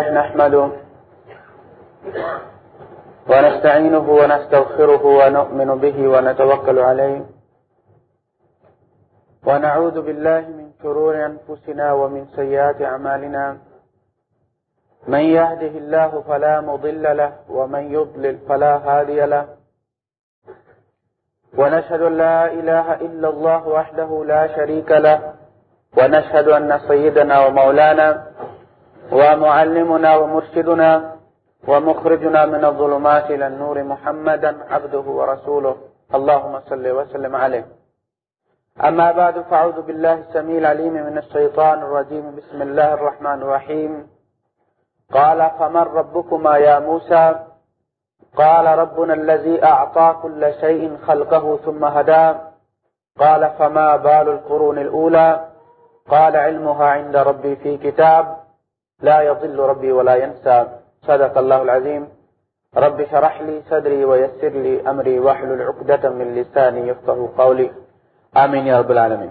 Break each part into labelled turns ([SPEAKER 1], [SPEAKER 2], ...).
[SPEAKER 1] نحمده ونستعينه ونستغفره ونؤمن به ونتوكل عليه ونعوذ بالله من شرور أنفسنا ومن سيئات أعمالنا من يهده الله فلا مضل له ومن يضلل فلا هادي له ونشهد لا إله إلا الله وحده لا شريك له ونشهد أن سيدنا ومولانا ومعلمنا ومرشدنا ومخرجنا من الظلمات إلى النور محمدا عبده ورسوله. اللهم صل وسلم عليه. أما بعد، فأعوذ بالله السميع العليم من الشيطان الرجيم. بسم الله الرحمن الرحيم. قال فمن ربكما يا موسى؟ قال ربنا الذي أعطى كل شيء خلقه ثم هدى. قال فما بال القرون الأولى؟ قال علمها عند ربي في كتاب. لا يضل ربي ولا ينسى. صدق الله العظيم. رب شرح لي صدري ويسر لي أمري وحل عقدة من لساني يفقه قولي. آمين يا رب العالمين.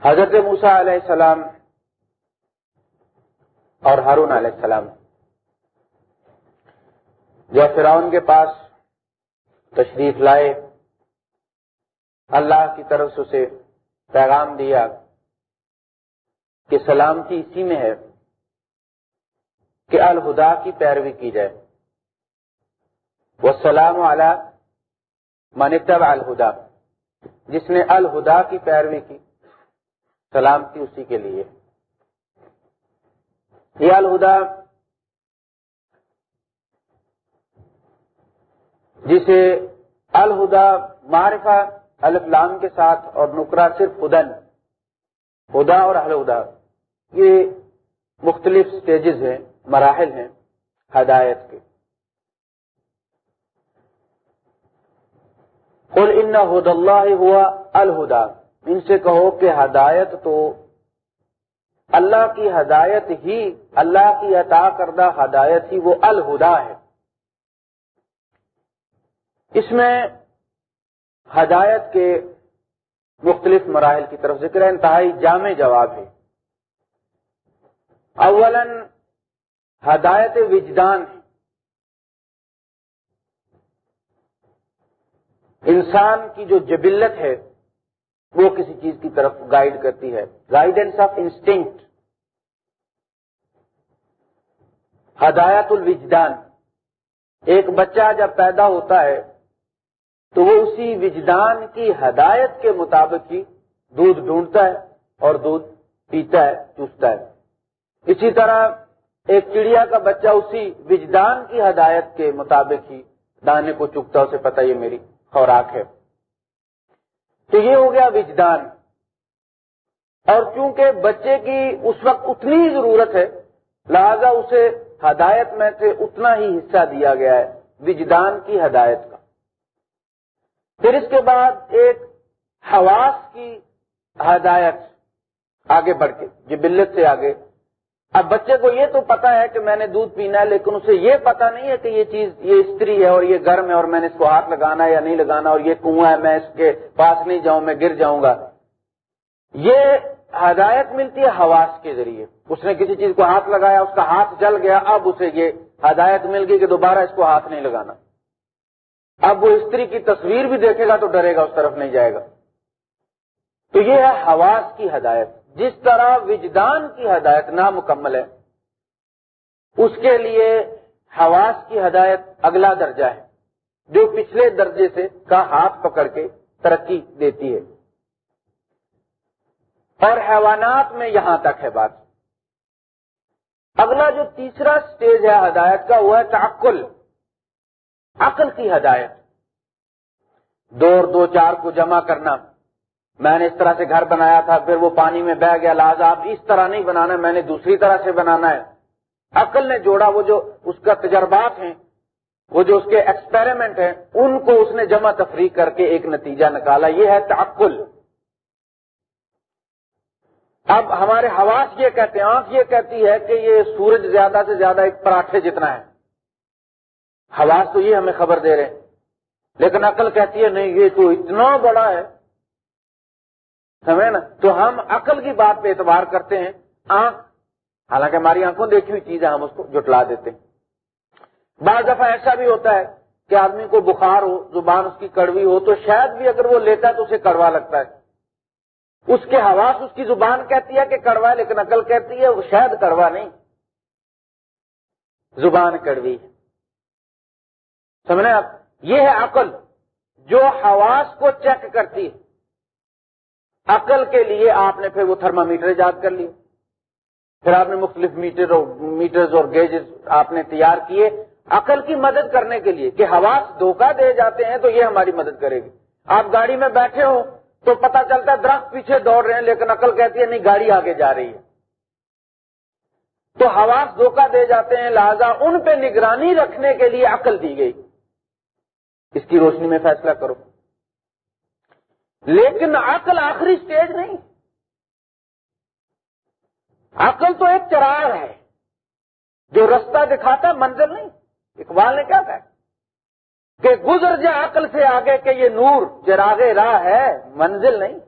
[SPEAKER 1] حضرت موسیٰ علیہ السلام اور ہارون علیہ السلام جو فرعون کے پاس تشریف لائے، اللہ کی طرف سے پیغام دیا کہ سلامتی اسی میں ہے کہ الہدا کی پیروی کی جائے۔ وہ سلام اعلی منتب الہدا، جس نے الہدا کی پیروی کی، سلامتی اسی کے لیے۔ یہ الہدا جسے الہدا معرفہ الفلام کے ساتھ اور نکرا صرف ہدن ہدا اور الہدا یہ مختلف سٹیجز ہیں، مراحل ہیں ہدایت کے۔ قل ان ہد اللہ ہوا الہدا ان سے کہو کہ ہدایت تو اللہ کی ہدایت ہی، اللہ کی عطا کردہ ہدایت ہی وہ الہدا ہے۔ اس میں ہدایت کے مختلف مراحل کی طرف ذکر ہے، انتہائی جامع جواب ہے۔ اولا ہدایت وجدان ہے۔ انسان کی جو جبلت ہے، وہ کسی چیز کی طرف گائیڈ کرتی ہے۔ گائیڈنس آف انسٹنکٹ ہدایت الوجدان۔ ایک بچہ جب پیدا ہوتا ہے تو وہ اسی وجدان کی ہدایت کے مطابق ہی دودھ ڈھونڈتا ہے اور دودھ پیتا ہے، چوستا ہے۔ اسی طرح ایک چڑیا کا بچہ اسی وجدان کی ہدایت کے مطابق ہی دانے کو چکتا اسے پتا یہ میری خوراک ہے۔ تو یہ ہو گیا وجدان۔ اور چونکہ بچے کی اس وقت اتنی ہی ضرورت ہے، لہذا اسے ہدایت میں سے اتنا ہی حصہ دیا گیا ہے، وجدان کی ہدایت کا۔ پھر اس کے بعد ایک حواس کی ہدایت آگے بڑھ کے، جبلت سے آگے۔ اب بچے کو یہ تو پتا ہے کہ میں نے دودھ پینا ہے، لیکن اسے یہ پتا نہیں ہے کہ یہ چیز، یہ استری ہے اور یہ گرم ہے اور میں نے اس کو ہاتھ لگانا ہے یا نہیں لگانا اور یہ کنواں ہے، میں اس کے پاس نہیں جاؤں، میں گر جاؤں گا۔ یہ ہدایت ملتی ہے حواس کے ذریعے۔ اس نے کسی چیز کو ہاتھ لگایا، اس کا ہاتھ جل گیا، اب اسے یہ ہدایت مل گئی کہ دوبارہ اس کو ہاتھ نہیں لگانا۔ اب وہ استری کی تصویر بھی دیکھے گا تو ڈرے گا، اس طرف نہیں جائے گا۔ تو یہ ہے حواس کی ہدایت۔ جس طرح وجدان کی ہدایت نامکمل ہے، اس کے لیے حواس کی ہدایت اگلا درجہ ہے، جو پچھلے درجے سے کا ہاتھ پکڑ کے ترقی دیتی ہے۔ اور حیوانات میں یہاں تک ہے بات۔ اگلا جو تیسرا سٹیج ہے ہدایت کا، وہ ہے تعقل عقل کی ہدایت۔ دو اور دو چار کو جمع کرنا۔ میں نے اس طرح سے گھر بنایا تھا، پھر وہ پانی میں بہ گیا۔ لہٰذا آپ اس طرح نہیں بنانا، میں نے دوسری طرح سے بنانا ہے۔ عقل نے جوڑا، وہ جو اس کا تجربات ہیں، وہ جو اس کے ایکسپیریمنٹ ہیں، ان کو اس نے جمع تفریح کر کے ایک نتیجہ نکالا۔ یہ ہے تعقل۔ اب ہمارے حواس یہ کہتے ہیں، آنکھ یہ کہتی ہے کہ یہ سورج زیادہ سے زیادہ ایک پراٹھے جتنا ہے۔ حواس تو یہ ہمیں خبر دے رہے ہیں۔ لیکن عقل کہتی ہے، نہیں، یہ تو اتنا بڑا ہے۔ سمجھے نا؟ تو ہم عقل کی بات پہ اعتبار کرتے ہیں۔ آنکھ، حالانکہ ہماری آنکھوں دیکھی ہوئی چیز ہے، ہم اس کو جٹلا دیتے ہیں۔ بعض دفعہ ایسا بھی ہوتا ہے کہ آدمی کو بخار ہو، زبان اس کی کڑوی ہو، تو شاید بھی اگر وہ لیتا ہے تو اسے کڑوا لگتا ہے۔ اس کے حواس اس کی زبان کہتی ہے کہ کڑوا ہے لیکن عقل کہتی ہے وہ شاید کڑوا نہیں۔ زبان کڑوی ہے۔ سمجھے آپ؟ یہ ہے عقل، جو حواس کو چیک کرتی ہے۔ عقل کے لیے آپ نے پھر وہ تھرما میٹر ایجاد کر لیے پھر آپ نے مختلف میٹر میٹرز اور گیجز آپ نے تیار کیے۔ عقل کی مدد کرنے کے لیے کہ حواس دھوکہ دے جاتے ہیں تو یہ ہماری مدد کرے گی۔ آپ گاڑی میں بیٹھے ہو تو پتہ چلتا ہے درخت پیچھے دوڑ رہے ہیں لیکن عقل کہتی ہے نہیں، گاڑی آگے جا رہی ہے۔ تو حواس دھوکہ دے جاتے ہیں، لہذا ان پہ نگرانی رکھنے کے لیے عقل دی گئی۔ اس کی روشنی میں فیصلہ کرو۔ لیکن عقل آخری سٹیج نہیں۔ عقل تو ایک چراغ ہے، جو رستہ دکھاتا منزل نہیں۔ اقبال نے کیا کہا؟ کہ گزر جا عقل سے آگے کہ یہ نور چراغ راہ ہے، منزل نہیں۔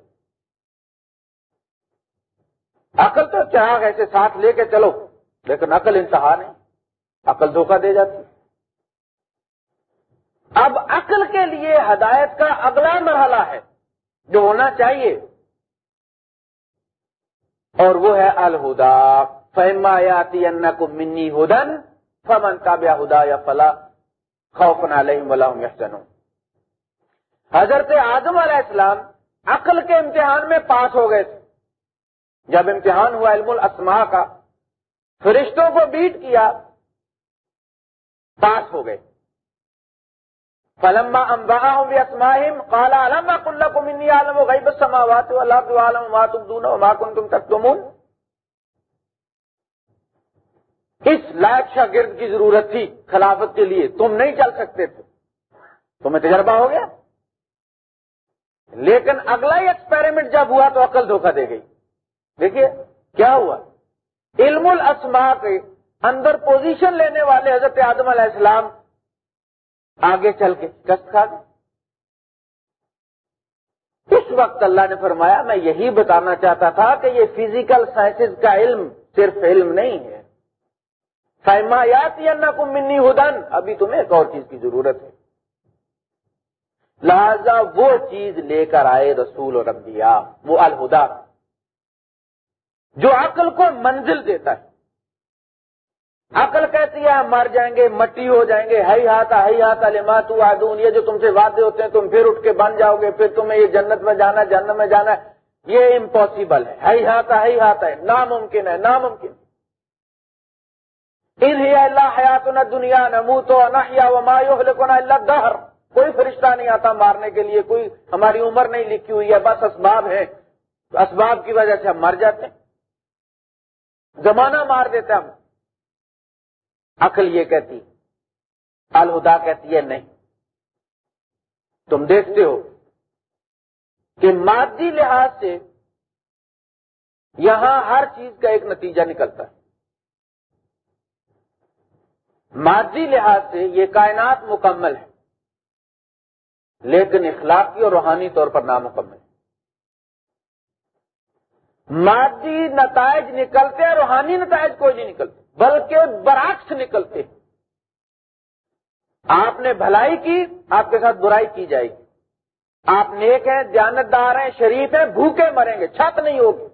[SPEAKER 1] عقل تو چراغ ایسے ساتھ لے کے چلو، لیکن عقل انتہا نہیں۔ عقل دھوکہ دے جاتی۔ اب عقل کے لیے ہدایت کا اگلا مرحلہ ہے، جو ہونا چاہیے۔ اور وہ ہے الہدا۔ فہما یاتی کو منی ہدن فمن کا ہدا یا فلا خوف نہ حضرت آدم علیہ السلام عقل کے امتحان میں پاس ہو گئے تھے۔ جب امتحان ہوا علم الاسماء کا، فرشتوں کو بیٹ کیا، پاس ہو گئے۔ فلما امبا بھی اسماہم کالا علما کل کو منی عالم غیب بس سماوات اللہ عالم ما تم دون ما کن اس لائق شاگرد کی ضرورت تھی خلافت کے لیے، تم نہیں چل سکتے تھے۔ تمہیں تجربہ ہو گیا؟ لیکن اگلا ہی ایکسپیریمنٹ جب ہوا تو عقل دھوکہ دے گئی۔ دیکھیے، کیا ہوا؟ علم الاسماء کے اندر پوزیشن لینے والے حضرت آدم علیہ السلام آگے چل کے کشت کھا گئے اس وقت اللہ نے فرمایا، میں یہی بتانا چاہتا تھا کہ یہ فزیکل سائنسز کا علم صرف علم نہیں ہے۔ سائمایات یا نہ کو منی ہدن ابھی تمہیں ایک اور چیز کی ضرورت ہے۔ لہذا وہ چیز لے کر آئے رسول اور انبیاء، وہ الہدا، جو عقل کو منزل دیتا ہے۔ عقل کہتی ہے، ہم مر جائیں گے، مٹی ہو جائیں گے ہئی ہاتھا ہئی ہاتھا لما تو آدون یہ جو تم سے وعدے ہوتے ہیں، تم پھر اٹھ کے بن جاؤ گے، پھر تمہیں یہ جنت میں جانا جنت میں جانا یہ امپاسبل ہے۔ ہئی ہاتھا ہئی ہاتھا ہے۔ ناممکن ہے، ناممکن۔ اللہ حیات نہ دنیا، نہ منہ تو نہ اللہ دہر کوئی فرشتہ نہیں آتا مارنے کے لیے، کوئی ہماری عمر نہیں لکھی ہوئی ہے، بس اسباب ہے اسباب کی وجہ سے ہم مر جاتے ہیں۔ زمانہ مار دیتے ہم۔ عقل یہ کہتی الہدا کہتی ہے، نہیں۔ تم دیکھتے ہو کہ مادی لحاظ سے یہاں ہر چیز کا ایک نتیجہ نکلتا ہے۔ مادی لحاظ سے یہ کائنات مکمل ہے، لیکن اخلاقی اور روحانی طور پر نامکمل ہے۔ مادی نتائج نکلتے ہیں، روحانی نتائج کوئی نہیں نکلتے۔ بلکہ برعکس نکلتے آپ نے بھلائی کی، آپ کے ساتھ برائی کی جائے گی۔ آپ نیک ہیں، دیانتدار ہیں، شریف ہیں، بھوکے مریں گے، چھت نہیں ہوگی۔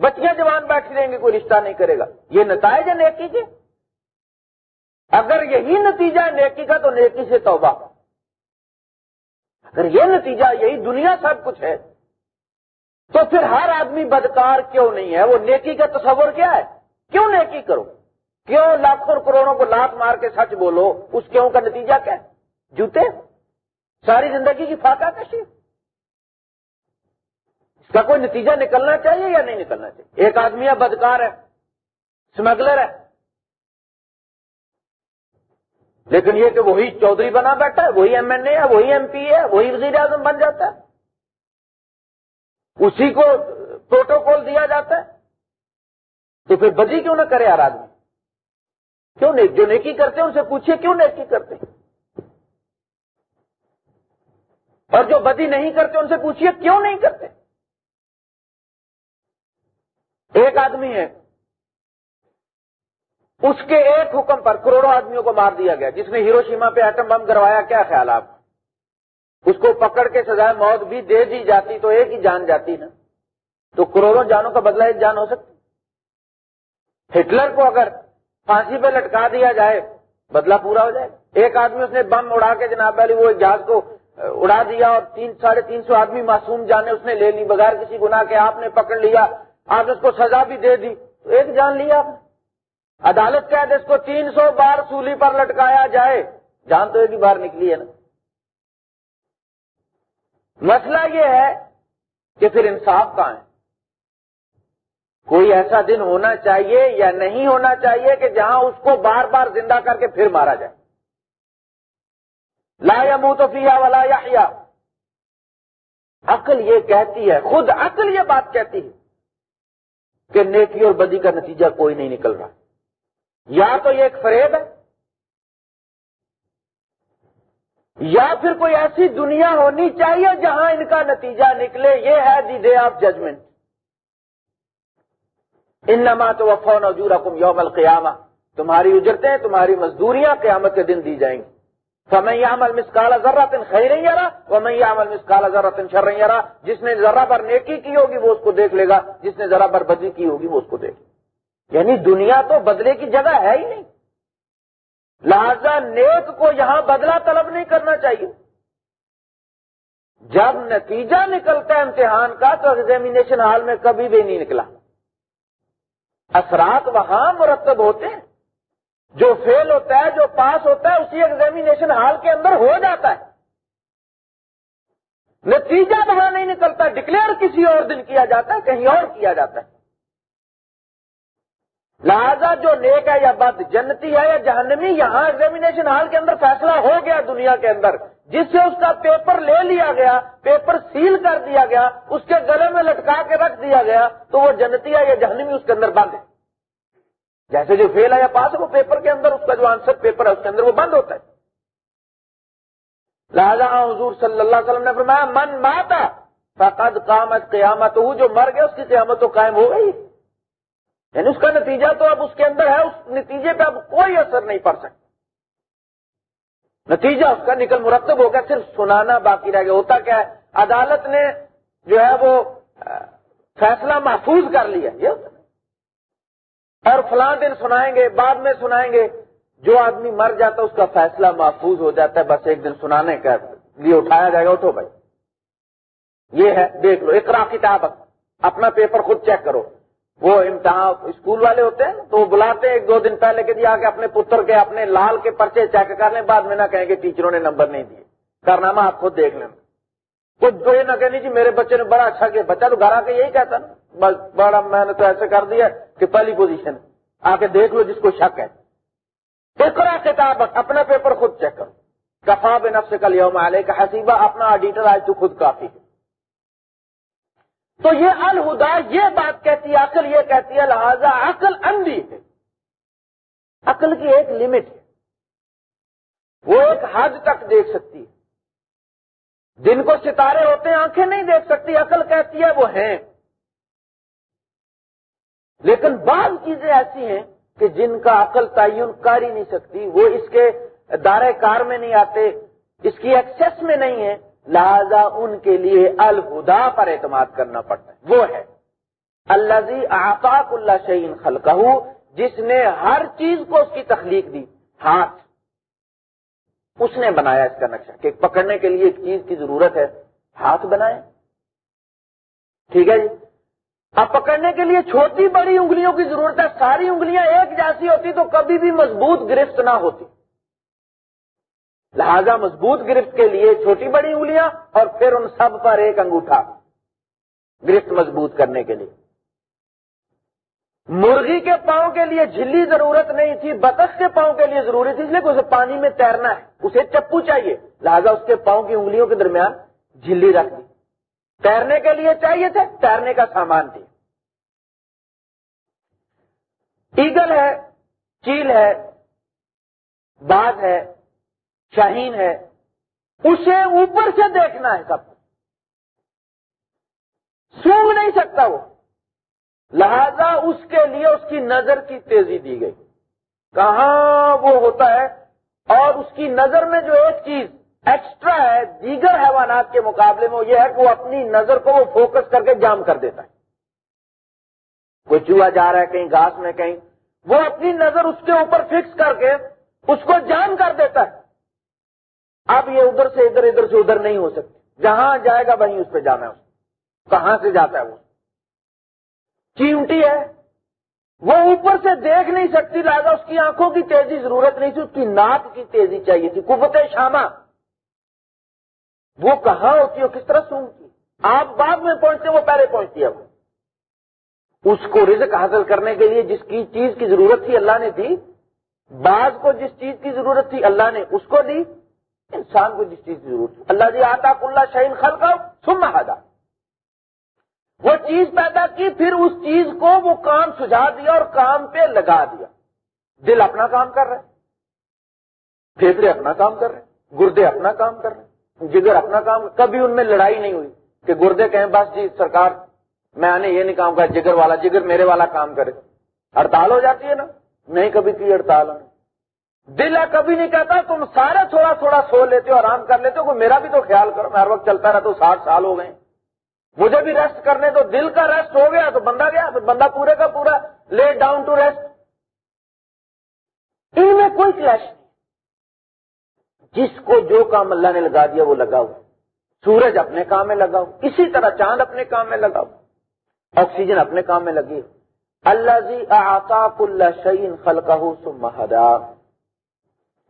[SPEAKER 1] بچیاں جوان بیٹھی رہیں گے کوئی رشتہ نہیں کرے گا۔ یہ نتائج ہے نیکی کے۔ اگر یہی نتیجہ ہے نیکی کا تو نیکی سے توبہ۔ اگر یہ نتیجہ، یہی دنیا سب کچھ ہے، تو پھر ہر آدمی بدکار کیوں نہیں ہے؟ وہ نیکی کا تصور کیا ہے؟ کیوں نیکی کرو؟ کیوں لاکھوں کروڑوں کو لات مار کے سچ بولو؟ اس کیوں کا نتیجہ کیا ہے؟ جوتے؟ ساری زندگی کی فاقہ کشی؟ اس کا کوئی نتیجہ نکلنا چاہیے یا نہیں نکلنا چاہیے؟ ایک آدمی بدکار ہے اسمگلر ہے۔ لیکن یہ کہ وہی چودھری بنا بیٹھا ہے، وہی ایم این اے ہے، وہی ایم پی ہے، وہی وزیر اعظم بن جاتا ہے۔ اسی کو پروٹوکول دیا جاتا ہے۔ تو پھر بدی کیوں نہ کرے ہر آدمی؟ کیوں نہیں جو نیکی کرتے ہیں، ان سے پوچھیے کیوں نیکی کرتے ہیں؟ اور جو بدی نہیں کرتے، ان سے پوچھیے کیوں نہیں کرتے؟ ایک آدمی ہے، اس کے ایک حکم پر کروڑوں آدمیوں کو مار دیا گیا، جس نے ہیرو شیما پہ ایٹم بم کروایا، کیا خیال آپ؟ اس کو پکڑ کے سزائے موت بھی دے دی جاتی تو ایک ہی جان جاتی نا؟ تو کروڑوں جانوں کا بدلہ ایک جان ہو سکتی ہٹلر کو اگر پھانسی پہ لٹکا دیا جائے، بدلہ پورا ہو جائے۔ ایک آدمی اس نے بم اڑا کے جناب علی، وہ جہاز کو اڑا دیا اور تین، ساڑھے تین سو آدمی معصوم جانے اس نے لے لی، بغیر کسی گناہ کے آپ نے پکڑ لیا۔ آپ نے اس کو سزا بھی دے دی۔ تو ایک جان لیا آپ نے۔ عدالت کہہ دے اس کو تین سو بار سولی پر لٹکایا جائے۔ جان تو ایک ہی بار نکلی ہے نا۔ مسئلہ یہ ہے کہ پھر انصاف کہاں ہے؟ کوئی ایسا دن ہونا چاہیے یا نہیں ہونا چاہیے کہ جہاں اس کو بار بار زندہ کر کے پھر مارا جائے۔ لا یا منہ تو پیا والا یا عقل یہ کہتی ہے، خود عقل یہ بات کہتی ہے کہ نیکی اور بدی کا نتیجہ کوئی نہیں نکل رہا۔ یا تو یہ ایک فریب ہے، یا پھر کوئی ایسی دنیا ہونی چاہیے جہاں ان کا نتیجہ نکلے۔ یہ ہے دی ڈے آف ججمنٹ۔ ان تو وفون اجور حکم یوم القیامہ۔ تمہاری اجرتیں، تمہاری مزدوریاں قیامت کے دن دی جائیں گی۔ فمن عمل مسکال ذرا تن خیر یارا ومن عمل مسکال ذرا تن شر یارا جس نے ذرا پر نیکی کی ہوگی وہ اس کو دیکھ لے گا، جس نے ذرا پر بدی کی ہوگی وہ اس کو دیکھ لے یعنی دنیا تو بدلے کی جگہ ہے ہی نہیں۔ لہذا نیک کو یہاں بدلہ طلب نہیں کرنا چاہیے۔ جب نتیجہ نکلتا ہے امتحان کا تو ایگزامینیشن ہال میں کبھی بھی نہیں نکلا۔ اثرات وہاں مرتب ہوتے ہیں۔ جو فیل ہوتا ہے، جو پاس ہوتا ہے، اسی ایگزامینیشن ہال کے اندر ہو جاتا ہے۔ نتیجہ وہاں نہیں نکلتا ڈکلیئر کسی اور دن کیا جاتا ہے، کہیں اور کیا جاتا ہے۔ لہذا جو نیک ہے یا بد، جنتی ہے یا جہنمی، یہاں ایگزامینیشن ہال کے اندر فیصلہ ہو گیا دنیا کے اندر۔ جس سے اس کا پیپر لے لیا گیا پیپر سیل کر دیا گیا، اس کے گلے میں لٹکا کے رکھ دیا گیا، تو وہ جنتی ہے یا جہنمی اس کے اندر بند ہے۔ جیسے جو فیل ہے یا پاس ہے، وہ پیپر کے اندر، اس کا جو آنسر پیپر ہے، اس کے اندر وہ بند ہوتا ہے۔ لہذا حضور صلی اللہ علیہ وسلم نے فرمایا، من ماتا فقد قامت قیامت جو مر گیا، اس کی قیامت تو قائم ہو گئی۔ یعنی اس کا نتیجہ تو اب اس کے اندر ہے، اس نتیجے پہ اب کوئی اثر نہیں پڑ سکتا۔ نتیجہ اس کا نکل مرتب ہو گیا، صرف سنانا باقی رہ گیا۔ ہوتا کیا ہے، عدالت نے جو ہے وہ فیصلہ محفوظ کر لیا۔ یہ ہوتا اور فلاں دن سنائیں گے، بعد میں سنائیں گے، جو آدمی مر جاتا ہے، اس کا فیصلہ محفوظ ہو جاتا ہے۔ بس ایک دن سنانے کا لیے اٹھایا جائے گا۔ اٹھو بھائی۔ یہ ہے، دیکھ لو، اقرا کتاب اپنا پیپر خود چیک کرو۔ وہ امتحان اسکول والے ہوتے ہیں، تو وہ بلاتے ہیں ایک دو دن پہلے کہ جی آ کے اپنے پتر کے، اپنے لال کے پرچے چیک کر لیں بعد میں نہ کہیں کہ ٹیچروں نے نمبر نہیں دیے۔ کارنامہ آپ خود دیکھ لیں کچھ جو یہ نہ کہنی جی میرے بچے نے بڑا اچھا کیا۔ بچہ تو گھر آ کے یہی کہتا نا۔ بس بڑا میں نے تو ایسے کر دیا کہ پہلی پوزیشن آ کے دیکھ لو جس کو شک ہے۔ کرا کتاب اپنا پیپر خود چیک کرو۔ کفا بے نفس کل یوم علیہ کا حسیبہ اپنا آڈیٹر آج تو خود کافی ہے۔ تو یہ الہدا یہ بات کہتی ہے، عقل یہ کہتی ہے، لہذا عقل اندھی ہے۔ عقل کی ایک لمٹ ہے۔ وہ ایک حد تک دیکھ سکتی ہے۔ دن کو ستارے ہوتے ہیں، آنکھیں نہیں دیکھ سکتی، عقل کہتی ہے، وہ ہیں۔ لیکن بعض چیزیں ایسی ہیں کہ جن کا عقل تعین کر ہی نہیں سکتی، وہ اس کے دائرے کار میں نہیں آتے، اس کی ایکسس میں نہیں ہے۔ لہذا ان کے لیے الہدا پر اعتماد کرنا پڑتا ہے۔ وہ ہے اللہ آفاق اللہ شعین خلقہ جس نے ہر چیز کو اس کی تخلیق دی۔ ہاتھ۔ اس نے بنایا اس کا نقشہ کہ پکڑنے کے لیے ایک چیز کی ضرورت ہے۔ ہاتھ بنائے ٹھیک ہے جی؟ اب پکڑنے کے لیے چھوٹی بڑی انگلیوں کی ضرورت ہے، ساری انگلیاں ایک جیسی ہوتی تو کبھی بھی مضبوط گرفت نہ ہوتی۔ لہذا مضبوط گرفت کے لیے چھوٹی بڑی انگلیاں اور پھر ان سب پر ایک انگوٹھا، گرفت مضبوط کرنے کے لیے۔ مرغی کے پاؤں کے لیے جھلی ضرورت نہیں تھی، بطخ کے پاؤں کے لیے ضروری تھی، اس لیے کہ اسے پانی میں تیرنا ہے۔ اسے چپو چاہیے۔ لہذا اس کے پاؤں کی انگلیوں کے درمیان جھلی رکھ دی۔ تیرنے کے لیے چاہیے تھے، تیرنے کا سامان تھی۔ ایگل ہے، چیل ہے، باز ہے شاہین ہے، اسے اوپر سے دیکھنا ہے سب۔ سونگ نہیں سکتا وہ۔ لہذا اس کے لیے اس کی نظر کی تیزی دی گئی۔ کہاں وہ ہوتا ہے؟ اور اس کی نظر میں جو ایک چیز ایکسٹرا ہے، دیگر حیوانات کے مقابلے میں یہ ہے کہ وہ اپنی نظر کو وہ فوکس کر کے جام کر دیتا ہے۔ کوئی چوہا جا رہا ہے کہیں، گھاس میں کہیں، وہ اپنی نظر اس کے اوپر فکس کر کے اس کو جام کر دیتا ہے۔ اب یہ ادھر سے ادھر ادھر سے ادھر نہیں ہو سکتی۔ جہاں جائے گا وہیں اس پہ جانا ہے۔ کہاں سے جاتا ہے وہ؟ چیمٹی ہے۔ وہ اوپر سے دیکھ نہیں سکتی، لہٰذا اس کی آنکھوں کی تیزی ضرورت نہیں تھی، اس کی ناک کی تیزی چاہیے تھی۔ قوت شامہ۔ وہ کہاں ہوتی ہے کس طرح سونگتی آپ بعد میں پہنچتے وہ پہلے پہنچتی ہے۔ وہ اس کو رزق حاصل کرنے کے لیے جس کی چیز کی ضرورت تھی اللہ نے دی بعض کو جس چیز کی ضرورت تھی اللہ نے اس کو دی۔ انسان کو جس چیز کی ضرورت اللہ جی آتا اللہ شہین خل کا سن وہ چیز پیدا کی، پھر اس چیز کو وہ کام سجا دیا اور کام پہ لگا دیا۔ دل اپنا کام کر رہے پھیپڑے اپنا کام کر رہے گردے اپنا کام کر رہے جگر اپنا کام، کبھی ان میں لڑائی نہیں ہوئی کہ گردے کہیں بس جی سرکار، میں نے یہ نہیں کام کر جگر والا جگر میرے والا کام کرے۔ ہڑتال ہو جاتی ہے نا۔ نہیں کبھی کی ہڑتال دل کبھی نہیں کہتا، تم سارے تھوڑا تھوڑا سو لیتے ہو، آرام کر لیتے ہو میرا بھی تو خیال کرو، میں ہر وقت چلتا رہتا ہوں، ساٹھ سال ہو گئے مجھے بھی ریسٹ کرنے تو دل کا ریسٹ ہو گیا تو بندہ گیا بندہ پورے کا پورا lay down to rest in میں کوئی کلیش نہیں۔ جس کو جو کام اللہ نے لگا دیا، وہ لگا ہوا سورج اپنے کام میں لگا ہو اسی طرح چاند اپنے کام میں لگا ہو آکسیجن اپنے کام میں لگی۔ اللہ جی آتاف اللہ شعین خلقہ سمہدا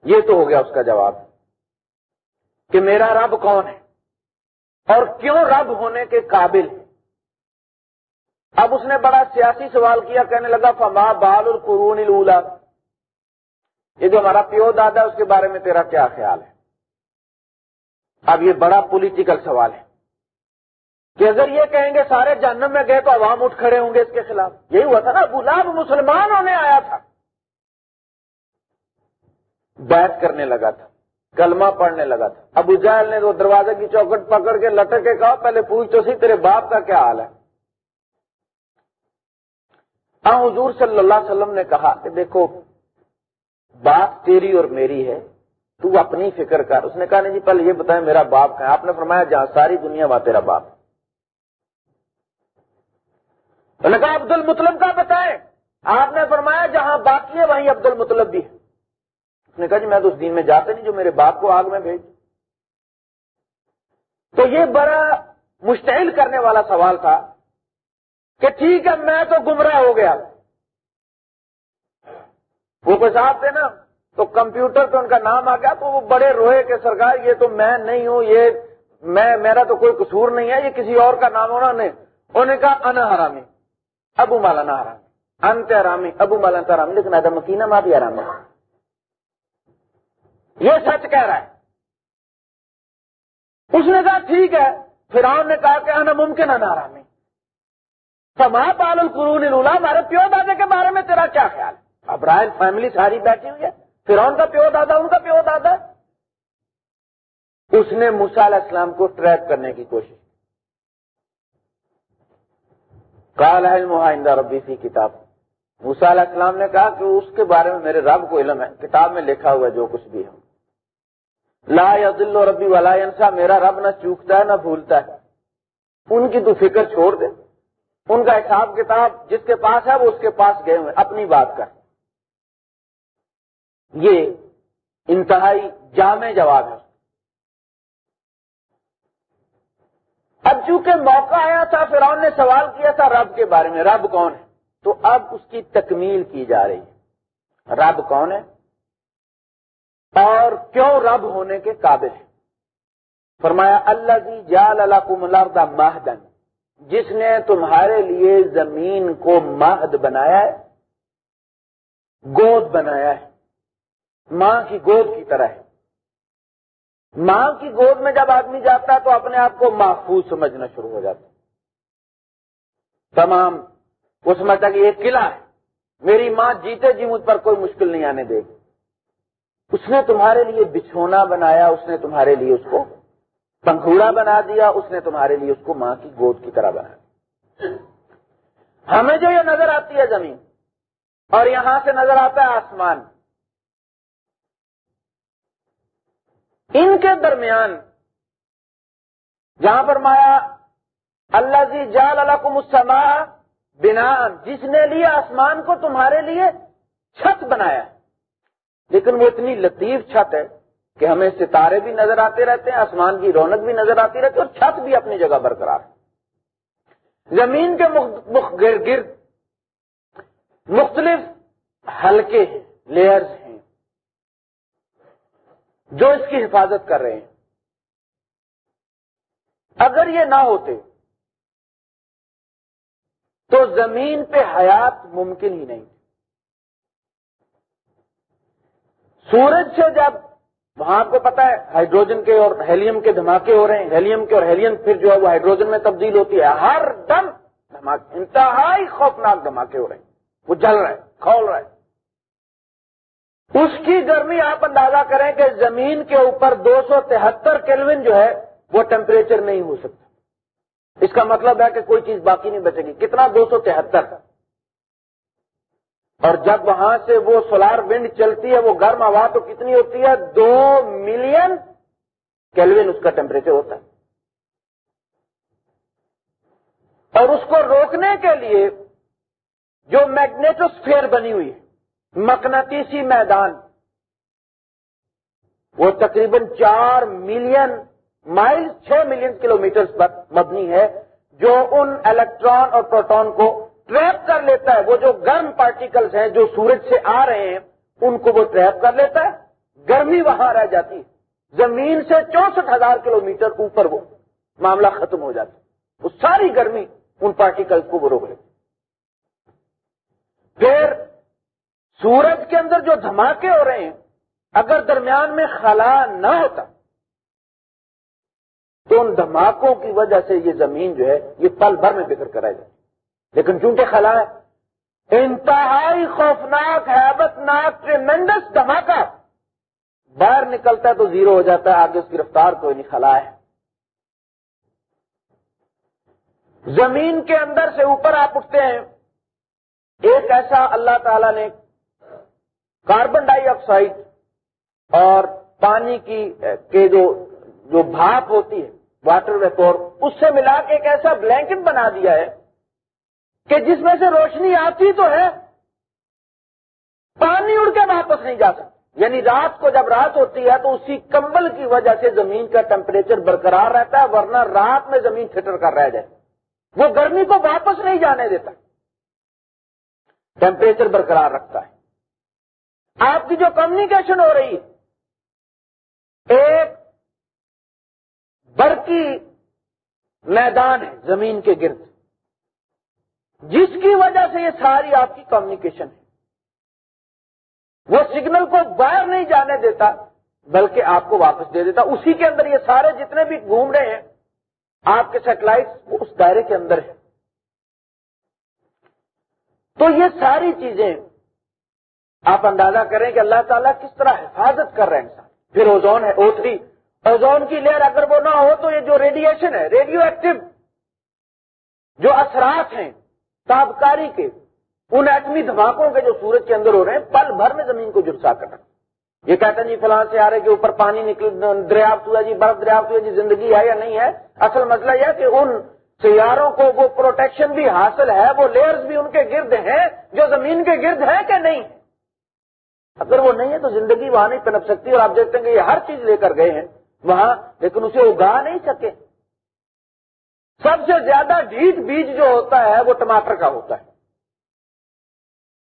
[SPEAKER 1] یہ تو ہو گیا اس کا جواب کہ میرا رب کون ہے اور کیوں رب ہونے کے قابل اب اس نے بڑا سیاسی سوال کیا، کہنے لگا، فما بال القرون الا یہ جو ہمارا پیو دادا اس کے بارے میں تیرا کیا خیال ہے؟ اب یہ بڑا پولیٹیکل سوال ہے۔ کہ اگر یہ کہیں گے سارے جہنم میں گئے تو عوام اٹھ کھڑے ہوں گے اس کے خلاف۔ یہی ہوا تھا نا گلاب مسلمان ہونے آیا تھا۔ بیت کرنے لگا تھا، کلمہ پڑھنے لگا تھا۔ ابو جہل نے وہ دروازے کی چوکٹ پکڑ کے لٹک کے کہا، پہلے پوچھ تو سی تیرے باپ کا کیا حال ہے؟ ہاں حضور صلی اللہ علیہ وسلم نے کہا کہ دیکھو، بات تیری اور میری ہے، تو اپنی فکر کر۔ اس نے کہا، نہیں جی پہلے یہ بتائیں میرا باپ کا آپ نے فرمایا، جہاں ساری دنیا وہاں تیرا باپ۔ نے کہا عبد المطلب کا بتائیں۔ آپ نے فرمایا، جہاں باقی ہے، وہیں عبد المطلب بھی ہے۔ اس نے کہا جی میں تو اس دین میں جاتا نہیں جو میرے باپ کو آگ میں بھیج تو یہ بڑا مشتعل کرنے والا سوال تھا کہ ٹھیک ہے میں تو گمراہ ہو گیا۔ وہ کوئی صاحب تھے نا، تو کمپیوٹر پہ ان کا نام آ گیا، تو وہ بڑے روئے کہ سرکار یہ تو میں نہیں ہوں، یہ میں، میرا تو کوئی قصور نہیں ہے، یہ کسی اور کا نام ہونا نہیں۔ انہوں نے کہا ان حرامی، ابو مالا نہ حرامی، انت حرامی، ابو مالا حرامی، لیکن ادم مکینہ ماں بھی حرامی۔ یہ سچ کہہ رہا ہے۔ اس نے کہا، ٹھیک ہے. پھر نے کہا کہ آنا ممکن ہے نارامی سما پال القرون رولا ہمارے پیو دادا کے بارے میں تیرا کیا خیال ہے؟ اب رائل فیملی ساری بیٹھی ہوئی ہے۔ پھر کا پیو دادا، ان کا پیو دادا۔ اس نے علیہ السلام کو ٹریک کرنے کی کوشش کال ہے معاہدہ ربی سی کتاب۔ علیہ السلام نے کہا کہ اس کے بارے میں میرے رب کو علم ہے، کتاب میں لکھا ہوا ہے جو کچھ بھی ہے۔ لا عدل و ربی ولا انسا میرا رب نہ چوکتا ہے، نہ بھولتا ہے۔ ان کی تو فکر چھوڑ دے۔ ان کا حساب کتاب جس کے پاس ہے، وہ اس کے پاس گئے ہوئے۔ اپنی بات کر۔ یہ انتہائی جامع جواب ہے۔ اب چونکہ موقع آیا تھا، فرعون نے سوال کیا تھا رب کے بارے میں، رب کون ہے؟ تو اب اس کی تکمیل کی جا رہی ہے۔ رب کون ہے؟ اور کیوں رب ہونے کے قابل ہے فرمایا اللہ جی جال اللہ کو ملاردا ماہدن جس نے تمہارے لیے زمین کو مہد بنایا ہے، گود بنایا ہے، ماں کی گود کی طرح ہے۔ ماں کی گود میں جب آدمی جاتا ہے تو اپنے آپ کو محفوظ سمجھنا شروع ہو جاتا ہے۔ تمام وہ سمجھتا کہ یہ قلعہ ہے۔ میری ماں جیتے جی مجھ پر کوئی مشکل نہیں آنے دے گی۔ اس نے تمہارے لیے بچھونا بنایا، اس نے تمہارے لیے اس کو پنکھوڑا بنا دیا، اس نے تمہارے لیے اس کو ماں کی گود کی طرح بنا دیا۔ ہمیں جو یہ نظر آتی ہے زمین، اور یہاں سے نظر آتا ہے آسمان۔ ان کے درمیان، جہاں پر مایا اللہ جی جال اللہ کو مسما بنا جس نے لیا آسمان کو تمہارے لیے چھت بنایا۔ لیکن وہ اتنی لطیف چھت ہے کہ ہمیں ستارے بھی نظر آتے رہتے ہیں، آسمان کی رونق بھی نظر آتی رہتی ہے اور چھت بھی اپنی جگہ برقرار ہے۔ زمین کے گرد گرد مختلف ہلکے ہیں لیئرز ہیں، جو اس کی حفاظت کر رہے ہیں۔ اگر یہ نہ ہوتے تو زمین پہ حیات ممکن ہی نہیں۔ سورج سے جب وہاں آپ کو پتا ہے ہائیڈروجن کے اور ہیلیم کے دھماکے ہو رہے ہیں، ہیلیم کے اور ہیلیم پھر جو ہے وہ ہائیڈروجن میں تبدیل ہوتی ہے۔ ہر دم دھماکے انتہائی خوفناک دھماکے ہو رہے ہیں۔ وہ جل رہا ہے کھول رہا ہے اس کی گرمی آپ اندازہ کریں کہ زمین کے اوپر دو سو تہتر کیلوین جو ہے وہ ٹیمپریچر نہیں ہو سکتا۔ اس کا مطلب ہے کہ کوئی چیز باقی نہیں بچے گی۔ کتنا دو سو تہتر؟ اور جب وہاں سے وہ سولار ونڈ چلتی ہے، وہ گرم ہوا تو کتنی ہوتی ہے؟ دو ملین کیلوین اس کا ٹیمپریچر ہوتا ہے۔ اور اس کو روکنے کے لیے جو میگنیٹوسفیئر بنی ہوئی ہے، مقناطیسی میدان، وہ تقریباً چار ملین مائل چھ ملین کلو پر مبنی ہے، جو ان الیکٹران اور پروٹون کو ٹریپ کر لیتا ہے۔ وہ جو گرم پارٹیکلز ہیں، جو سورج سے آ رہے ہیں، ان کو وہ ٹریپ کر لیتا ہے۔ گرمی وہاں رہ جاتی ہے۔ زمین سے چونسٹھ ہزار کلو میٹر اوپر وہ معاملہ ختم ہو جاتا ہے۔ وہ ساری گرمی ان پارٹیکلز کو وہ روک لیتی پھر سورج کے اندر جو دھماکے ہو رہے ہیں، اگر درمیان میں خلا نہ ہوتا، تو ان دھماکوں کی وجہ سے یہ زمین جو ہے، یہ پل بھر میں بکر کرائی جائے لیکن چونکہ خلا ہے انتہائی خوفناک حیبت ناک ٹریمنڈس دھماکہ باہر نکلتا ہے تو زیرو ہو جاتا ہے، آگے اس کی رفتار کوئی نہیں، خلا ہے۔ زمین کے اندر سے اوپر آپ اٹھتے ہیں، ایک ایسا اللہ تعالی نے کاربن ڈائی آکسائڈ اور پانی کی، کے جو جو بھاپ ہوتی ہے، واٹر ویپور، اس سے ملا کے ایک ایسا بلینکٹ بنا دیا ہے کہ جس میں سے روشنی آتی تو ہے، پانی اڑ کے واپس نہیں جا سکتا۔ یعنی رات کو جب رات ہوتی ہے تو اسی کمبل کی وجہ سے زمین کا ٹیمپریچر برقرار رہتا ہے، ورنہ رات میں زمین تھٹر کر رہ جائے۔ وہ گرمی کو واپس نہیں جانے دیتا۔ ٹیمپریچر برقرار رکھتا ہے۔ آپ کی جو کمیونیکیشن ہو رہی ہے، ایک برقی میدان ہے، زمین کے گرد۔ جس کی وجہ سے یہ ساری آپ کی کمیونیکیشن ہے۔ وہ سگنل کو باہر نہیں جانے دیتا، بلکہ آپ کو واپس دے دیتا۔ اسی کے اندر یہ سارے جتنے بھی گھوم رہے ہیں، آپ کے سیٹلائٹ اس دائرے کے اندر ہے تو یہ ساری چیزیں آپ اندازہ کریں کہ اللہ تعالیٰ کس طرح حفاظت کر رہے ہیں انسان۔ پھر اوزون ہے او تھری اوزون کی لیئر اگر وہ نہ ہو تو یہ جو ریڈیشن ہے ریڈیو ایکٹیو جو اثرات ہیں تابکاری کے ان ایٹمی دھماکوں کے جو سورج کے اندر ہو رہے ہیں، پل بھر میں زمین کو جرسا کرنا یہ کہتے ہیں جی فلاں سے آ رہے کہ اوپر پانی نکل دریافت ہوا جی برف دریافت ہوا جی زندگی ہے یا نہیں ہے؟ اصل مسئلہ یہ کہ ان سیاروں کو وہ پروٹیکشن بھی حاصل ہے، وہ لیئرز بھی ان کے گرد ہیں، جو زمین کے گرد ہیں کہ نہیں؟ اگر وہ نہیں ہے تو زندگی وہاں نہیں پنپ سکتی اور آپ دیکھتے ہیں کہ یہ ہر چیز لے کر گئے ہیں وہاں، لیکن اسے اگا نہیں سکے۔ سب سے زیادہ ڈھیٹ بیج جو ہوتا ہے وہ ٹماٹر کا ہوتا ہے۔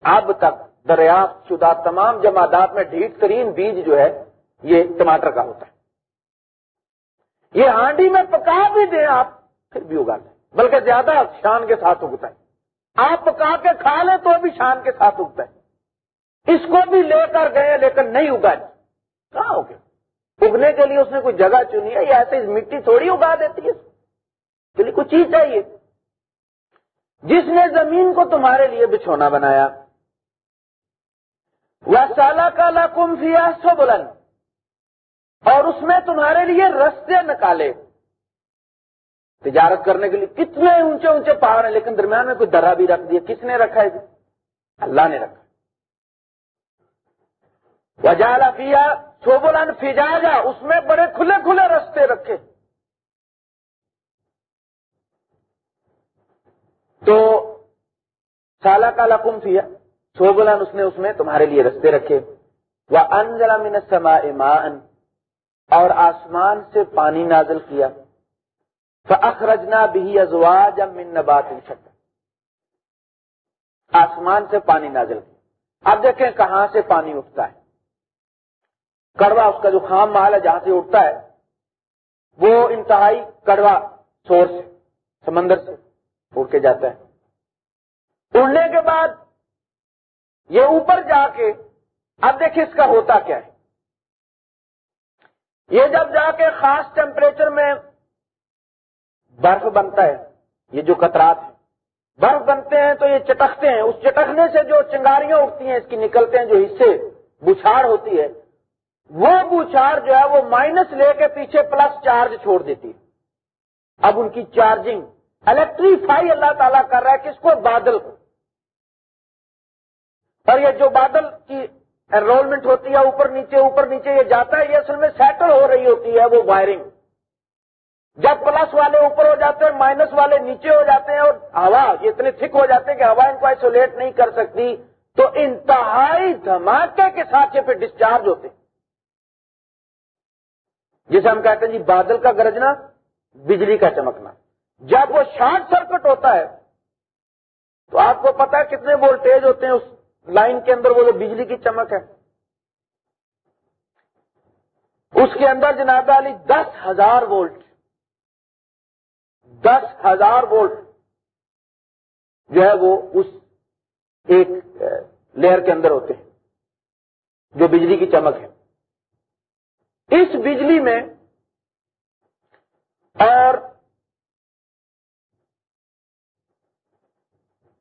[SPEAKER 1] اب تک دریافت شدہ تمام جمادات میں ڈھیٹ ترین بیج جو ہے یہ ٹماٹر کا ہوتا ہے۔ یہ ہانڈی میں پکا بھی دیں آپ، پھر بھی اگا لیں بلکہ زیادہ شان کے ساتھ اگتا ہے۔ آپ پکا کے کھا لیں تو بھی شان کے ساتھ اگتا ہے۔ اس کو بھی لے کر گئے لیکن نہیں اگا کہاں ہو گیا اگنے کے لیے اس نے کوئی جگہ چنی ہے یا ایسے مٹی تھوڑی اگا دیتی ہے؟ اس لیے کوئی چیز چاہیے۔ جس نے زمین کو تمہارے لیے بچھونا بنایا۔ وہ کالا کم فیا سو بلند اور اس میں تمہارے لیے رستے نکالے۔ تجارت کرنے کے لیے کتنے اونچے اونچے پہاڑ ہیں، لیکن درمیان میں کوئی درا بھی رکھ دیا۔ کس نے رکھا ہے؟ اللہ نے رکھا۔ وجالا پیا سوبولان فجا اس میں بڑے کھلے کھلے رستے رکھے۔ تو سالا کا لقم فیا سوبولان اس نے اس میں تمہارے لیے رستے رکھے۔ وہ انجلا من سما اور آسمان سے پانی نازل کیا۔ فخرجنا بھی ازواج من نبات آسمان سے پانی نازل کیا۔ اب دیکھیں کہاں سے پانی اٹھتا ہے۔ کڑوا اس کا جو خام مال ہے جہاں سے اٹھتا ہے، وہ انتہائی کڑوا سورس سے سمندر سے۔ اڑ کے جاتا ہے۔ اڑنے کے بعد یہ اوپر جا کے، اب دیکھیں اس کا ہوتا کیا ہے۔ یہ جب جا کے خاص ٹیمپریچر میں برف بنتا ہے، یہ جو قطرات ہیں، برف بنتے ہیں تو یہ چٹکتے ہیں۔ اس چٹکنے سے جو چنگاریاں اٹھتی ہیں، اس کی نکلتے ہیں جو حصے بچھاڑ ہوتی ہے، وہ بوچھار جو ہے وہ مائنس لے کے پیچھے پلس چارج چھوڑ دیتی ہے۔ اب ان کی چارجنگ الیکٹریفائی اللہ تعالیٰ کر رہا ہے کس کو؟ بادل کو۔ اور یہ جو بادل کی انرولمنٹ ہوتی ہے، اوپر نیچے اوپر نیچے یہ جاتا ہے، یہ اصل میں سیٹل ہو رہی ہوتی ہے وہ وائرنگ جب پلس والے اوپر ہو جاتے ہیں مائنس والے نیچے ہو جاتے ہیں اور ہوا یہ اتنے تھک ہو جاتے ہیں کہ ہوا ان کو آئسولیٹ نہیں کر سکتی، تو انتہائی دھماکے کے ساتھ یہ پھر ڈسچارج ہوتے ہیں۔ جسے ہم کہتے ہیں جی بادل کا گرجنا، بجلی کا چمکنا۔ جب وہ شارٹ سرکٹ ہوتا ہے، تو آپ کو پتا ہے کتنے وولٹیج ہوتے ہیں اس لائن کے اندر، وہ جو بجلی کی چمک ہے۔ اس کے اندر جناب علی، دس ہزار وولٹ دس ہزار وولٹ جو ہے وہ اس ایک لیئر کے اندر ہوتے ہیں، جو بجلی کی چمک ہے۔ اس بجلی میں اور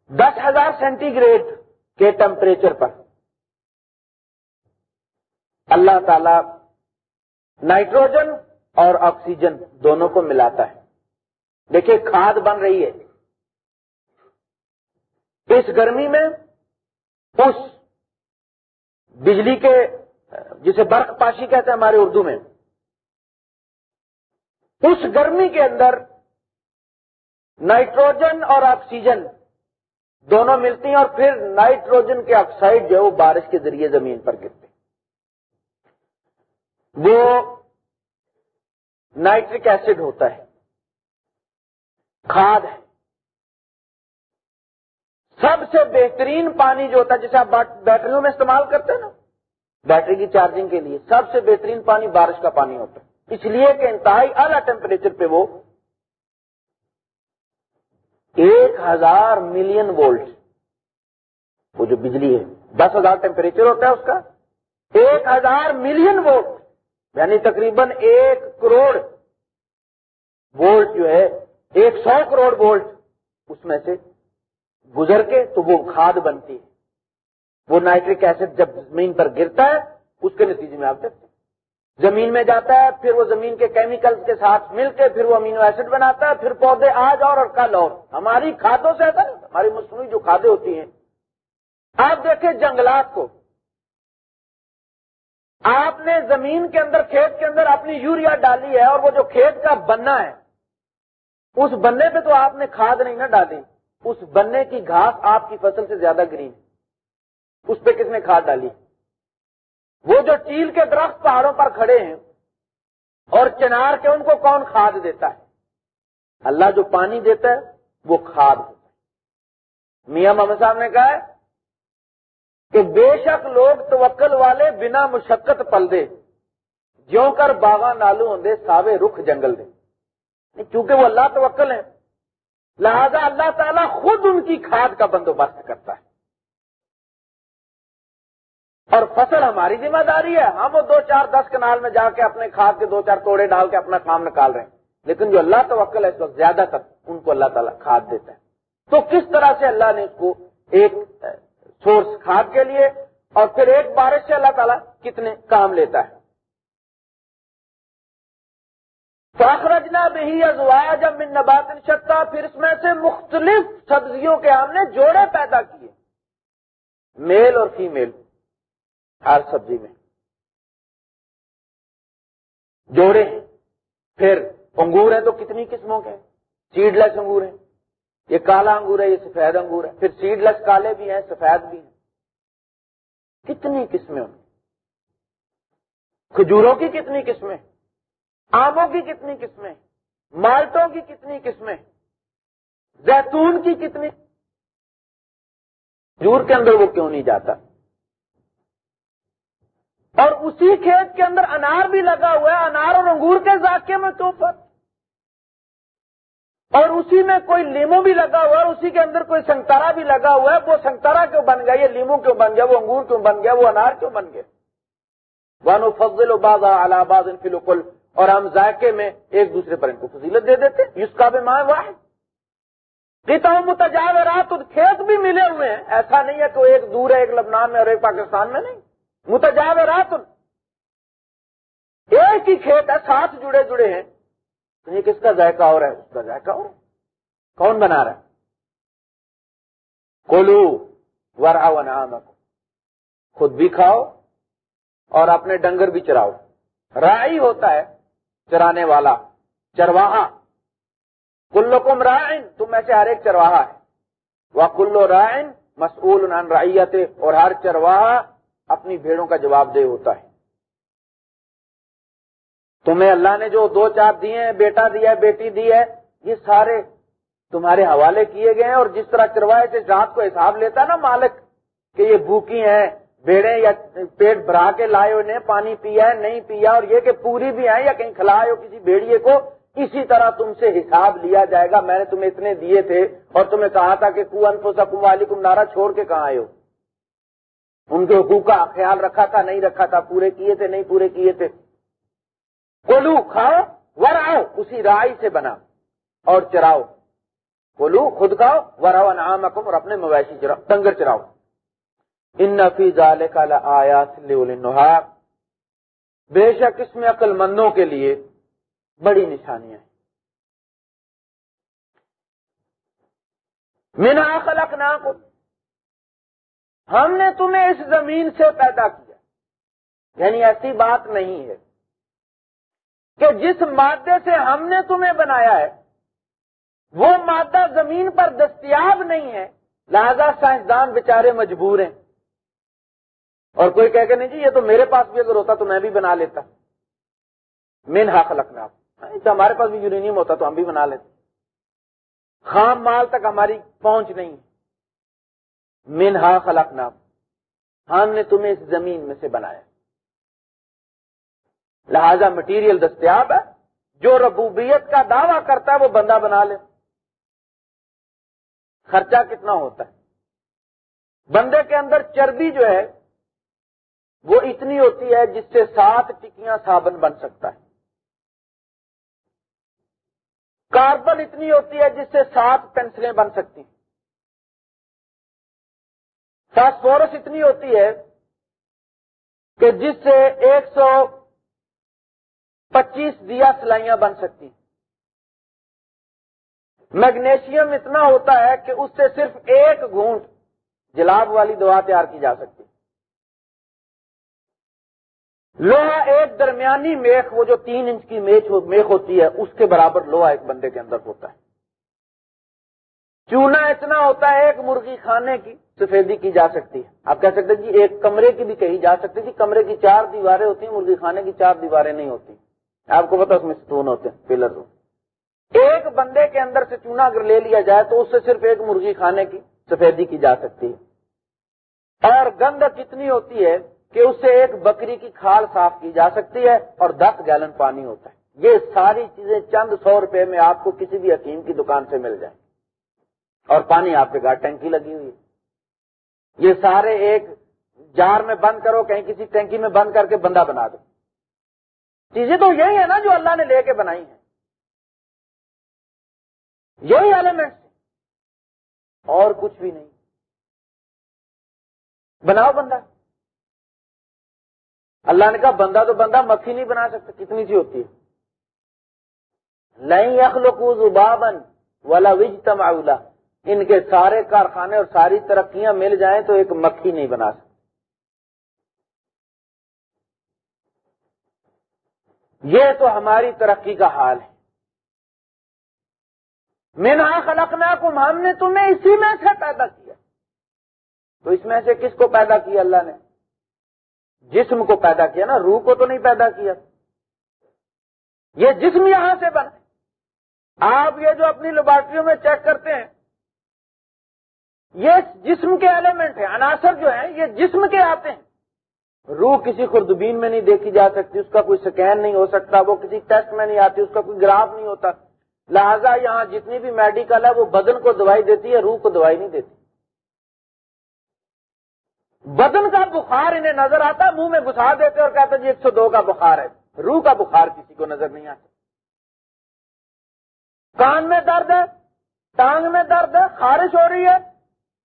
[SPEAKER 1] دس ہزار سینٹی گریڈ کے ٹمپریچر پر۔ اللہ تعالی نائٹروجن اور آکسیجن دونوں کو ملاتا ہے۔ دیکھیے، کھاد بن رہی ہے۔ اس گرمی میں اس بجلی کے، جسے برق پاشی کہتے ہیں ہمارے اردو میں، اس گرمی کے اندر نائٹروجن اور آکسیجن دونوں ملتی ہیں اور پھر نائٹروجن کے آکسائڈ جو ہے وہ بارش کے ذریعے زمین پر گرتے وہ نائٹرک ایسڈ ہوتا ہے۔ کھاد ہے۔ سب سے بہترین پانی جو ہوتا ہے، جسے آپ بیٹریوں میں استعمال کرتے ہیں نا، بیٹری کی چارجنگ کے لیے سب سے بہترین پانی بارش کا پانی ہوتا ہے۔ اس لیے کہ انتہائی اعلی ٹیمپریچر پہ وہ ایک ہزار ملین وولٹ۔ وہ جو بجلی ہے، دس ہزار ٹیمپریچر ہوتا ہے اس کا۔ ایک ہزار ملین وولٹ یعنی تقریباً ایک کروڑ وولٹ جو ہے، ایک سو کروڑ وولٹ اس میں سے گزر کے تو وہ کھاد بنتی ہے۔ وہ نائٹرک ایسڈ جب زمین پر گرتا ہے، اس کے نتیجے میں آپ دیکھتے زمین میں جاتا ہے، پھر وہ زمین کے کیمیکلز کے ساتھ مل کے پھر وہ امینو ایسڈ بناتا ہے، پھر پودے آج اور اور کل اور۔ ہماری کھادوں سے ایسا نہیں، ہماری مصنوعی جو کھادیں ہوتی ہیں۔ آپ دیکھیں جنگلات کو۔ آپ نے زمین کے اندر، کھیت کے اندر اپنی یوریا ڈالی ہے اور وہ جو کھیت کا بننا ہے، اس بننے پہ تو آپ نے کھاد نہیں نہ ڈالی۔ اس بننے کی گھاس آپ کی فصل سے زیادہ گرین۔ اس پہ کس نے کھاد ڈالی؟ وہ جو چیل کے درخت پہاڑوں پر کھڑے ہیں اور چنار کے ان کو کون کھاد دیتا ہے؟ اللہ جو پانی دیتا ہے، وہ کھاد ہوتا ہے۔ میاں محمد صاحب نے کہا ہے کہ بے شک لوگ توکل والے بنا مشقت پل دے جو کر باغا نالو ہوں ساوے رخ جنگل دے۔ چونکہ وہ اللہ توکل ہے لہذا اللہ تعالیٰ خود ان کی کھاد کا بندوبست کرتا ہے۔ اور فصل ہماری ذمہ داری ہے۔ ہم وہ دو چار دس کنال میں جا کے اپنے کھاد کے دو چار توڑے ڈال کے اپنا کام نکال رہے ہیں۔ لیکن جو اللہ توکل ہے اس وقت زیادہ تر ان کو اللہ تعالیٰ کھاد دیتا ہے۔ تو کس طرح سے اللہ نے اس کو ایک سورس کھاد کے لیے اور پھر ایک بارش سے اللہ تعالیٰ کتنے کام لیتا ہے؟ فاخرجنا بھی ازوایا جب من نبات شکتا پھر اس میں سے مختلف سبزیوں کے ہم نے جوڑے پیدا کیے۔ میل اور فیمیل۔ ہر سبزی میں۔ جوڑے ہیں پھر انگور ہیں تو کتنی قسموں کے؟ سیڈ لیس انگور ہیں۔ یہ کالا انگور ہے، یہ سفید انگور ہے پھر سیڈ لیس کالے بھی ہیں، سفید بھی ہیں۔ کتنی قسمیں ان کھجوروں کی کتنی قسمیں؟ آموں کی کتنی قسمیں؟ مالٹوں کی کتنی قسمیں؟ زیتون کی کتنی؟ کھجور کے اندر وہ کیوں نہیں جاتا؟ اور اسی کھیت کے اندر انار بھی لگا ہوا ہے، انار اور انگور کے ذائقے میں تو فرق اور اسی میں کوئی لیمو بھی لگا ہوا ہے اسی کے اندر کوئی سنگتارا بھی لگا ہوا ہے، وہ سنگتارا کیوں بن گیا؟ یہ لیمو کیوں بن گیا؟ وہ انگور کیوں بن گیا؟ وہ انار کیوں بن گیا؟ وانو فضل و بازا الہباد فلوکل اور ہم ذائقے میں ایک دوسرے پر ان کو فضیلت دے دیتے اس کا بھی ماں واحد۔ پیتا ہوں متجاورات کھیت بھی ملے ہوئے ہیں۔ ایسا نہیں ہے کہ وہ ایک دور ہے، ایک لبنان میں اور ایک پاکستان میں نہیں۔ متجاورات ایک ہی کھیت ہے ساتھ جڑے جڑے ہیں۔ یہ کس کا ذائقہ ہو رہا ہے؟ اس کا ذائقہ ہو رہا ہے۔ کون بنا رہا ہے؟ کولو ورا نام خود بھی کھاؤ اور اپنے ڈنگر بھی چراؤ۔ رائی ہوتا ہے چرانے والا، چرواہا۔ کلو کم رائن تم ایسے ہر ایک چرواہا ہے۔ وہ کلو رائن مسئول رائیت اور ہر چرواہا اپنی بھیڑوں کا جواب دہ ہوتا ہے۔ تمہیں اللہ نے جو دو چار دیے ہیں، بیٹا دیا ہے، بیٹی دی ہے، یہ سارے تمہارے حوالے کیے گئے ہیں اور جس طرح چروائے سے رات کو حساب لیتا ہے نا مالک کہ یہ بھوکی ہیں بیڑے یا پیٹ بھرا کے لائے انہیں پانی پیا ہے، نہیں پیا، اور یہ کہ پوری بھی آئے یا کہیں کھلائے ہو کسی بھیڑیے کو، اسی طرح تم سے حساب لیا جائے گا۔ میں نے تمہیں اتنے دیے تھے اور تمہیں کہا تھا کہ کو انفو سکم والی کم نارا چھوڑ کے کہاں آئے ہو؟ ان کے حقوق کا خیال رکھا تھا، نہیں رکھا تھا، پورے کیے تھے، نہیں پورے کیے تھے۔ کولو کھاؤ ور آؤ اسی رائی سے بنا اور چراؤ۔ کولو خود کھاؤ ور آؤ نام اور اپنے مویشی چراؤ، ڈنگر چراؤ۔ ان نفی ظال کا آیا بے شک اس میں عقل مندوں کے لیے بڑی نشانیاں ہیں۔ مینا خلق نہ ہم نے تمہیں اس زمین سے پیدا کیا۔ یعنی ایسی بات نہیں ہے کہ جس مادے سے ہم نے تمہیں بنایا ہے، وہ مادہ زمین پر دستیاب نہیں ہے۔ لہذا سائنسدان بےچارے مجبور ہیں۔ اور کوئی کہہ کہ نہیں جی یہ تو میرے پاس بھی اگر ہوتا تو میں بھی بنا لیتا۔ مین ہاں خلق ہمارے پاس بھی یورینیم ہوتا تو ہم بھی بنا لیتے۔ خام مال تک ہماری پہنچ نہیں۔ مین ہا خلق ہم نے تمہیں اس زمین میں سے بنایا۔ لہذا مٹیریل دستیاب ہے۔ جو ربوبیت کا دعویٰ کرتا ہے، وہ بندہ بنا لے۔ خرچہ کتنا ہوتا ہے؟ بندے کے اندر چربی جو ہے، وہ اتنی ہوتی ہے جس سے سات ٹکیاں صابن بن سکتا ہے۔ کاربن اتنی ہوتی ہے جس سے سات پینسلیں بن سکتی ہیں۔ فاسفورس اتنی ہوتی ہے کہ جس سے ایک سو پچیس دیا سلائیاں بن سکتی۔ میگنیشیم اتنا ہوتا ہے کہ اس سے صرف ایک گھونٹ جلاب والی دوا تیار کی جا سکتی۔ لوہا ایک درمیانی میخ، وہ جو تین انچ کی میخ ہوتی ہے، اس کے برابر لوہا ایک بندے کے اندر ہوتا ہے۔ چونا اتنا ہوتا ہے ایک مرغی کھانے کی سفیدی کی جا سکتی ہے۔ آپ کہہ سکتے جی ایک کمرے کی بھی کہی جا سکتی تھی جی، کمرے کی چار دیواریں ہوتی ہیں، مرغی کھانے کی چار دیواریں نہیں ہوتی۔ آپ کو پتا اس میں ستون ہوتے ہیں، پلر ایک بندے کے اندر سے چونا اگر لے لیا جائے تو اس سے صرف ایک مرغی کھانے کی سفیدی کی جا سکتی ہے۔ اور گند کتنی ہوتی ہے کہ اس سے ایک بکری کی کھال صاف کی جا سکتی ہے اور دس گیلن پانی ہوتا ہے۔ یہ ساری چیزیں چند سو روپے میں آپ کو کسی بھی حکیم کی دکان سے مل جائیں۔ اور پانی آپ کے گھر ٹینکی لگی ہوئی ہے۔ یہ سارے ایک جار میں بند کرو، کہیں کسی ٹینکی میں بند کر کے بندہ بنا دو۔ چیزیں تو یہی ہے نا جو اللہ نے لے کے بنائی ہیں۔ یہی ایلیمنٹس اور کچھ بھی نہیں۔ بناؤ بندہ۔ اللہ نے کہا، بندہ تو بندہ، مکھی نہیں بنا سکتا، کتنی سی ہوتی ہے۔ نہیں اخلق زبابن ولا وج ان کے سارے کارخانے اور ساری ترقیاں مل جائیں تو ایک مکھی نہیں بنا سکتے۔ یہ تو ہماری ترقی کا حال ہے۔ میں خلقنا کم ہم نے تمہیں اسی میں سے پیدا کیا۔ تو اس میں سے کس کو پیدا کیا اللہ نے؟ جسم کو پیدا کیا نا، روح کو تو نہیں پیدا کیا۔ یہ جسم یہاں سے بنا آپ یہ جو اپنی لیبارٹریوں میں چیک کرتے ہیں یہ جسم کے ایلیمنٹ ہیں، عناصر جو ہیں، یہ جسم کے آتے ہیں۔ روح کسی خوردبین میں نہیں دیکھی جا سکتی، اس کا کوئی سکین نہیں ہو سکتا، وہ کسی ٹیسٹ میں نہیں آتی، اس کا کوئی گراف نہیں ہوتا۔ لہذا یہاں جتنی بھی میڈیکل ہے، وہ بدن کو دوائی دیتی ہے، روح کو دوائی نہیں دیتی۔ بدن کا بخار انہیں نظر آتا، منہ میں گھسا دیتے اور کہتے جی ایک سو دو کا بخار ہے۔ روح کا بخار کسی کو نظر نہیں آتا۔ کان میں درد ہے، ٹانگ میں درد ہے، خارش ہو رہی ہے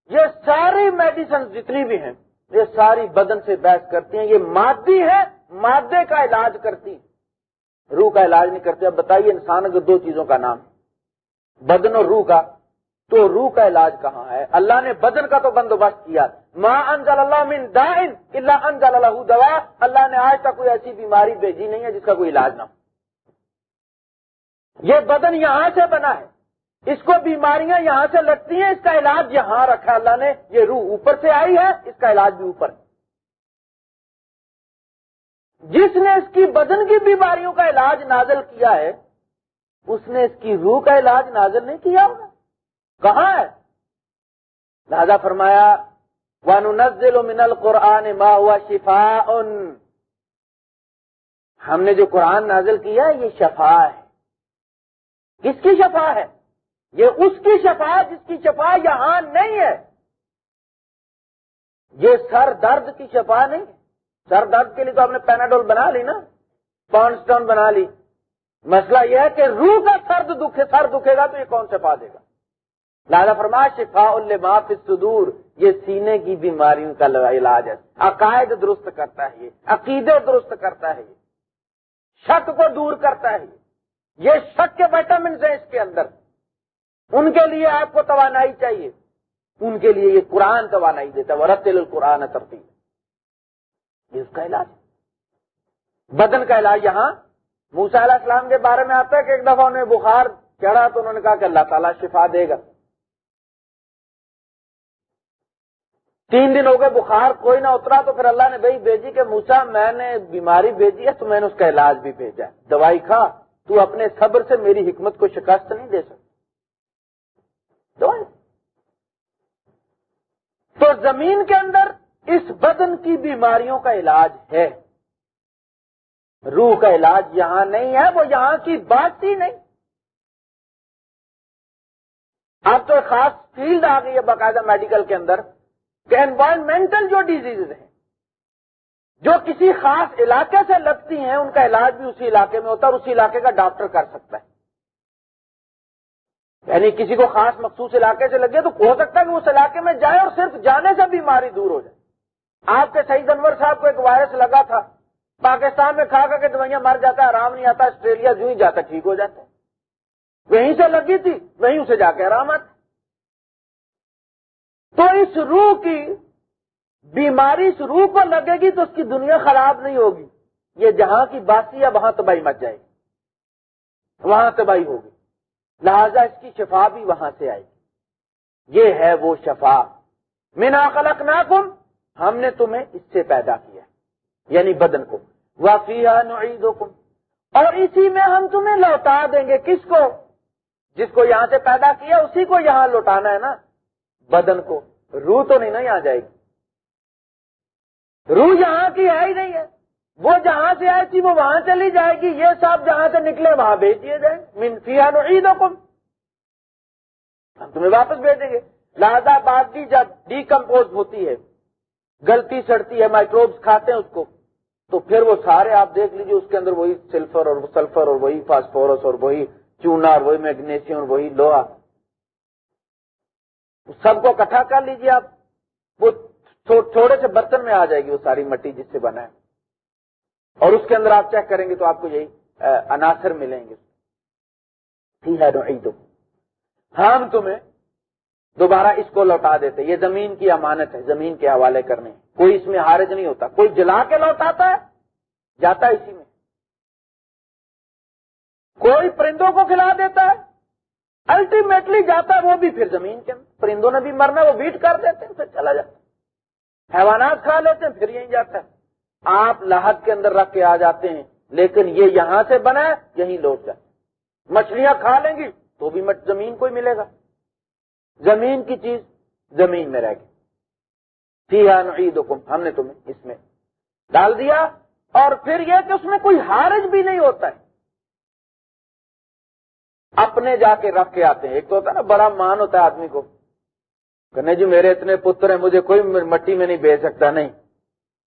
[SPEAKER 1] یہ ساری میڈیسن جتنی بھی ہیں، یہ ساری بدن سے بحث کرتی ہیں، یہ مادی ہے، مادے کا علاج کرتی روح کا علاج نہیں کرتے، اب بتائیے انسان اگر دو چیزوں کا نام بدن اور روح کا، تو روح کا علاج کہاں ہے؟ اللہ نے بدن کا تو بندوبست کیا۔ ماں انزل اللہ من دائن اللہ انزل اللہ دوا اللہ نے آج تک کوئی ایسی بیماری بھیجی نہیں ہے جس کا کوئی علاج نہ ہو۔ یہ بدن یہاں سے بنا ہے۔ اس کو بیماریاں یہاں سے لگتی ہیں، اس کا علاج یہاں رکھا اللہ نے۔ یہ روح اوپر سے آئی ہے، اس کا علاج بھی اوپر۔ جس نے اس کی بدن کی بیماریوں کا علاج نازل کیا ہے، اس نے اس کی روح کا علاج نازل نہیں کیا ہوگا۔ کہاں ہے؟ لہذا فرمایا، وَنُنَزِّلُ مِنَ الْقُرْآنِ مَا هُوَ شِفَاءٌ۔ ہم نے جو قرآن نازل کیا ہے، یہ شفا ہے۔ کس کی شفا ہے؟ یہ اس کی شفا جس کی شفا یہاں نہیں ہے۔ یہ سر درد کی شفا نہیں۔ سر درد کے لیے تو آپ نے پیناڈول بنا لی نا۔ پانسٹون بنا لی۔ مسئلہ یہ ہے کہ روح کا سرد دکھے، سر دکھے گا تو یہ کون شفا دے گا؟ لالا فرما شفا الما صدور یہ سینے کی بیماریوں کا علاج ہے۔ عقائد درست کرتا ہے یہ۔ عقیدے درست کرتا ہے یہ۔ شک کو دور کرتا ہے یہ۔ شک کے وائٹامنس ہیں اس کے اندر۔ ان کے لیے آپ کو توانائی چاہیے۔ ان کے لیے یہ قرآن توانائی دیتا ہے۔ وہ رتل القرآن ترتیب اس کا علاج بدن کا علاج یہاں۔ موسا علیہ السلام کے بارے میں آتا ہے کہ ایک دفعہ انہیں بخار چڑھا تو انہوں نے کہا کہ اللہ تعالیٰ شفا دے گا۔ تین دن ہو گئے بخار کوئی نہ اترا تو پھر اللہ نے بھائی بھیجی کہ موسا میں نے بیماری بھیجی ہے تو میں نے اس کا علاج بھی بھیجا دوائی کھا۔ تو اپنے صبر سے میری حکمت کو شکست نہیں دے سکتا۔ دوائی تو زمین کے اندر اس بدن کی بیماریوں کا علاج ہے۔ روح کا علاج یہاں نہیں ہے، وہ یہاں کی بات ہی نہیں۔ اب تو ایک خاص فیلڈ آ گئی ہے باقاعدہ میڈیکل کے اندر، کہ انوائرمنٹل جو ڈیزیز ہیں، جو کسی خاص علاقے سے لگتی ہیں، ان کا علاج بھی اسی علاقے میں ہوتا ہے اور اسی علاقے کا ڈاکٹر کر سکتا ہے۔ یعنی کسی کو خاص مخصوص علاقے سے لگے تو ہو سکتا ہے کہ اس علاقے میں جائے اور صرف جانے سے بیماری دور ہو جائے۔ آپ کے سعید انور صاحب کو ایک وائرس لگا تھا، پاکستان میں کھا کر کے دوائیاں مر جاتا ہے، آرام نہیں آتا، آسٹریلیا جو ہی جاتا ٹھیک ہو جاتا وہیں سے لگی تھی، وہیں اسے جا کے آرام آتا تو اس روح کی بیماری اس روح کو لگے گی تو اس کی دنیا خراب نہیں ہوگی۔ یہ جہاں کی باسی ہے، وہاں تباہی مچ جائے گی۔ وہاں تباہی ہوگی۔ لہذا اس کی شفا بھی وہاں سے آئے گی۔ یہ ہے وہ شفا۔ مینا خلق ناکم ہم نے تمہیں اس سے پیدا کیا یعنی بدن کو۔ وفیہ نعید اور اسی میں ہم تمہیں لوٹا دیں گے۔ کس کو؟ جس کو یہاں سے پیدا کیا، اسی کو یہاں لوٹانا ہے نا۔ بدن کو۔ روح تو نہیں نا یہاں جائے گی۔ روح یہاں کی ہے ہی نہیں ہے۔ وہ جہاں سے آئی تھی، وہ وہاں چلی جائے گی۔ یہ سب جہاں سے نکلے، وہاں بھیج دیے جائیں۔ منفیا عید ہم تمہیں واپس بھیجیں گے۔ لہذا بادی جب ڈیکمپوز ہوتی ہے گلتی سڑتی ہے مائکروبس کھاتے ہیں اس کو، تو پھر وہ سارے آپ دیکھ لیجیے، اس کے اندر وہی سلفر اور سلفر اور وہی فاسفورس اور وہی چونا اور وہی میگنیشیم اور وہی لوہا۔ سب کو اکٹھا کر لیجیے آپ۔ وہ تھوڑے سے برتن میں آ جائے گی، وہ ساری مٹی جس سے بنا ہے۔ اور اس کے اندر آپ چیک کریں گے تو آپ کو یہی عناصر ملیں گے۔ ہم تمہیں دوبارہ اس کو لوٹا دیتے۔ یہ زمین کی امانت ہے، زمین کے حوالے کرنے۔ کوئی اس میں حارج نہیں ہوتا، کوئی جلا کے لوٹاتا ہے، جاتا ہے اسی میں۔ کوئی پرندوں کو کھلا دیتا ہے الٹیمیٹلی جاتا ہے وہ بھی پھر زمین کے پرندوں نے بھی مرنا، وہ بیٹ کر دیتے ہیں، پھر چلا جاتا ہے۔ حیوانات کھا لیتے ہیں، پھر یہیں جاتا ہے۔ آپ لاہت کے اندر رکھ کے آ جاتے ہیں۔ لیکن یہ یہاں سے بنا ہے، یہیں لوٹ جاتے مچھلیاں کھا لیں گی تو بھی زمین کو ہی ملے گا۔ زمین کی چیز زمین میں رہ گئی۔ سی عید ہم نے تمہیں اس میں ڈال دیا۔ اور پھر یہ کہ اس میں کوئی حارج بھی نہیں ہوتا ہے۔ اپنے جا کے رکھ کے آتے ہیں۔ ایک تو ہوتا ہے نا، بڑا مان ہوتا ہے آدمی کو کہ جی میرے اتنے پتر ہیں، مجھے کوئی مٹی میں نہیں بیچ سکتا، نہیں۔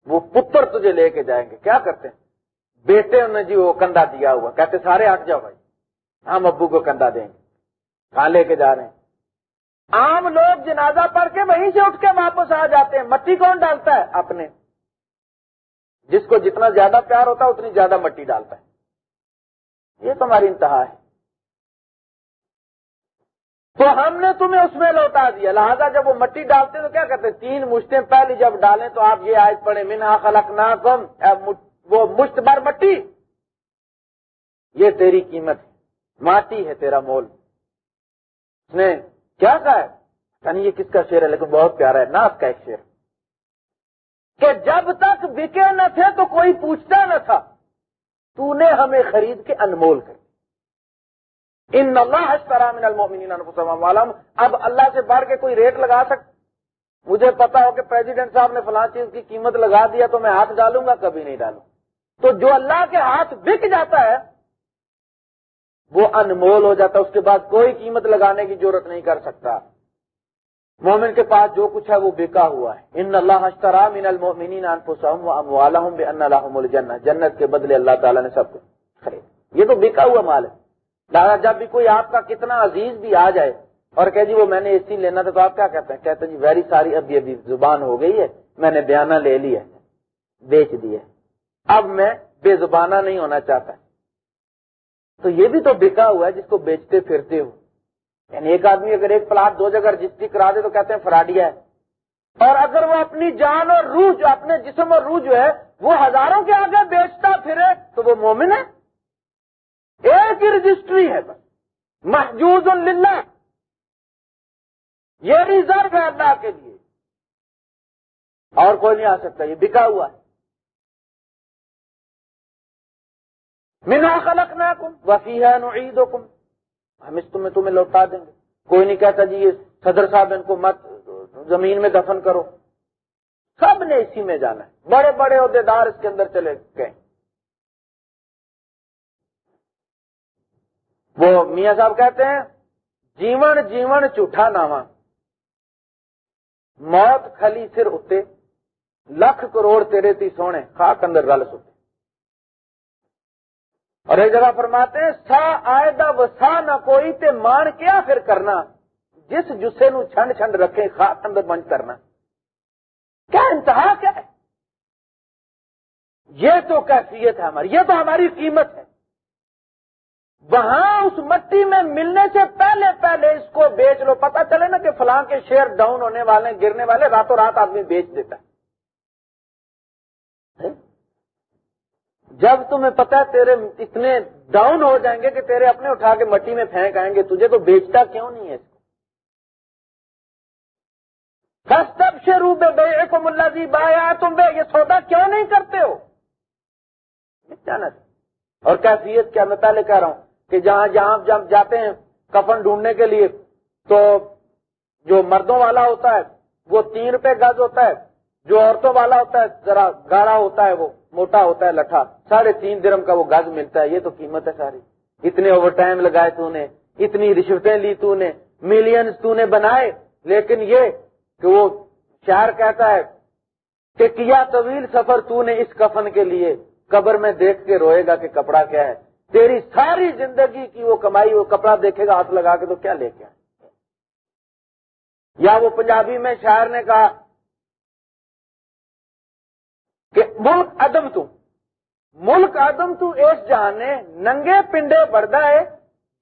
[SPEAKER 1] وہ پتر تجھے لے کے جائیں گے۔ کیا کرتے ہیں؟ بیٹے انہوں نے جی وہ کندھا دیا ہوا۔ کہتے سارے ہٹ جاؤ بھائی۔ ہم ابو کو کندھا دیں گے۔ کہاں لے کے جا رہے ہیں۔ عام لوگ جنازہ پڑھ کے وہیں سے اٹھ کے واپس آ جاتے ہیں۔ مٹی کون ڈالتا ہے؟ اپنے۔ جس کو جتنا زیادہ پیار ہوتا ہے، اتنی زیادہ مٹی ڈالتا ہے۔ یہ تمہاری انتہا ہے۔ تو ہم نے تمہیں اس میں لوٹا دیا۔ لہذا جب وہ مٹی ڈالتے تو کیا کرتے؟ تین مشتیں پہلی جب ڈالیں تو آپ یہ آج پڑے منا خلق نہ کم وہ مشت بار مٹی۔ یہ تیری قیمت ماٹی ہے تیرا مول۔ اس نے کیا کہا ہے؟ یعنی یہ کس کا شعر ہے، لیکن بہت پیارا ہے، ناس کا ایک شعر۔ کہ جب تک بکے نہ تھے تو کوئی پوچھتا نہ تھا، تو نے ہمیں خرید کے انمول کر ان اللہ من المؤمنین انفسهم اب اللہ سے بڑھ کے کوئی ریٹ لگا سکتا مجھے پتا ہو کہ پریزیڈنٹ صاحب نے فلاں چیز کی قیمت لگا دیا تو میں ہاتھ ڈالوں گا، کبھی نہیں ڈالوں۔ تو جو اللہ کے ہاتھ بک جاتا ہے، وہ انمول ہو جاتا ہے، اس کے بعد کوئی قیمت لگانے کی ضرورت نہیں کر سکتا۔ مومن کے پاس جو کچھ ہے، وہ بکا ہوا ہے۔ ان اللہ اشترا من المؤمنین انفسهم واموالهم بان لهم الجنہ۔ جنت کے بدلے اللہ تعالی نے سب کچھ خرید۔ یہ تو بکا ہوا مال ہے۔ دادا جب بھی کوئی آپ کا کتنا عزیز بھی آ جائے اور کہ جی وہ میں نے اے سی لینا تھا تو آپ کیا کہتے ہیں؟ کہتے ہیں جی ویری ساری ابھی ابھی زبان ہو گئی ہے، میں نے بیانہ لے لی ہے، بیچ دی ہے۔ اب میں بے زبانہ نہیں ہونا چاہتا۔ تو یہ بھی تو بکا ہوا ہے جس کو بیچتے پھرتے ہو۔ یعنی ایک آدمی اگر ایک پلاٹ دو جگہ رجسٹری کرا دے تو کہتے ہیں فراڈیا ہے۔ اور اگر وہ اپنی جان اور روح جو اپنے جسم اور روح جو ہے، وہ ہزاروں کے آگے بیچتا پھرے تو وہ مومن ہے؟ ایک رجسٹری ہے بس۔ محجوز للہ۔ یہ ریزرو ہے اللہ کے لیے۔ اور کوئی نہیں آ سکتا، یہ بکا ہوا ہے۔ منا خلق نہ کم وفی ہے نعید ہم اس تمہیں تمہیں لوٹا دیں گے۔ کوئی نہیں کہتا جی یہ صدر صاحب ان کو مت، زمین میں دفن کرو۔ سب نے اسی میں جانا ہے۔ بڑے بڑے عہدے دار اس کے اندر چلے گئے۔ وہ میاں صاحب کہتے ہیں، جیون جیون جھوٹا ناواں۔ موت کھلی سر اتے، لکھ کروڑ تیرے تی سونے، خاک اندر رل ستے۔ اور ایک جگہ فرماتے ہیں، سا آئے و سا نہ کوئی تے مان کیا پھر کرنا۔ جس جسے نو چھنڈ چھنڈ رکھے، خاک اندر بند کرنا کیا انتہا کیا ہے؟ یہ تو کیفیت ہے ہماری، یہ تو ہماری قیمت ہے۔ وہاں اس مٹی میں ملنے سے پہلے پہلے اس کو بیچ لو پتا چلے نا کہ فلاں کے شیئر ڈاؤن ہونے والے گرنے والے، راتوں رات آدمی بیچ دیتا ہے۔ جب تمہیں پتا تیرے اتنے ڈاؤن ہو جائیں گے کہ تیرے اپنے اٹھا کے مٹی میں پھینک آئیں گے، تجھے تو بیچتا کیوں نہیں ہے اس کو؟ سب سے روبے بے کو ملا جی بایا تم بے یہ سودا کیوں نہیں کرتے ہو؟ اور کیفیت کیا؟ میں پہلے کہہ رہا ہوں کہ جہاں جہاں جب جاتے ہیں کفن ڈھونڈنے کے لیے، تو جو مردوں والا ہوتا ہے، وہ تین روپے گز ہوتا ہے، جو عورتوں والا ہوتا ہے، ذرا گاڑا ہوتا ہے، وہ موٹا ہوتا ہے، لٹھا، ساڑھے تین درم کا وہ گز ملتا ہے، یہ تو قیمت ہے ساری۔ اتنے اوور ٹائم لگائے تو نے اتنی رشوتیں لی تو نے ملینز تو نے بنائے، لیکن یہ کہ وہ شہر کہتا ہے کہ کیا طویل سفر تو نے اس کفن کے لیے، قبر میں دیکھ کے روئے گا کہ کپڑا کیا ہے۔ تیری ساری زندگی کی وہ کمائی، وہ کپڑا دیکھے گا، ہاتھ لگا کے تو کیا لے کے یا وہ پنجابی میں شاعر نے کہا کہ ملک ادم تو، ملک ادم تو اس جہانے ننگے پنڈے بڑھتا ہے،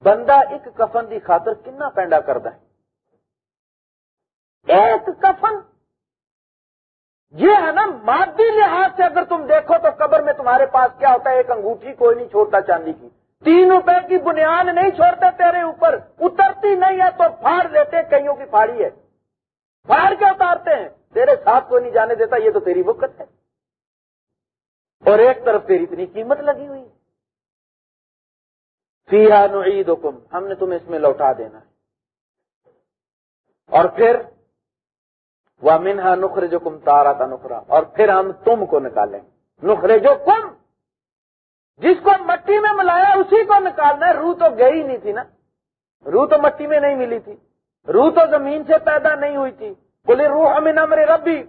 [SPEAKER 1] بندہ ایک کفن کی خاطر کنا پینڈا کرتا ہے؟ ایک کفن یہ ہے نا مادی لحاظ سے اگر تم دیکھو تو قبر میں تمہارے پاس کیا ہوتا ہے؟ ایک انگوٹھی کوئی نہیں چھوڑتا چاندی کی۔ تین روپے کی بنیاد نہیں چھوڑتے تیرے اوپر۔ اترتی نہیں ہے تو پھاڑ دیتے کئیوں کی پھاڑی ہے؟ پھاڑ کے اتارتے ہیں؟ تیرے ساتھ کوئی نہیں جانے دیتا، یہ تو تیری وقت ہے۔ اور ایک طرف تیری اتنی قیمت لگی ہوئی فیحا نعید حکم ہم نے تمہیں اس میں لوٹا دینا ہے۔ اور پھر وہ منہا نخر جو کم تارا تھا نخرا اور پھر ہم تم کو نکالیں۔ نخرے جو کم جس کو مٹی میں ملایا اسی کو نکالنا ہے۔ روح تو گئی نہیں تھی نا۔ روح تو مٹی میں نہیں ملی تھی۔ روح تو زمین سے پیدا نہیں ہوئی تھی۔ بولے روح ہمیں نمر ربی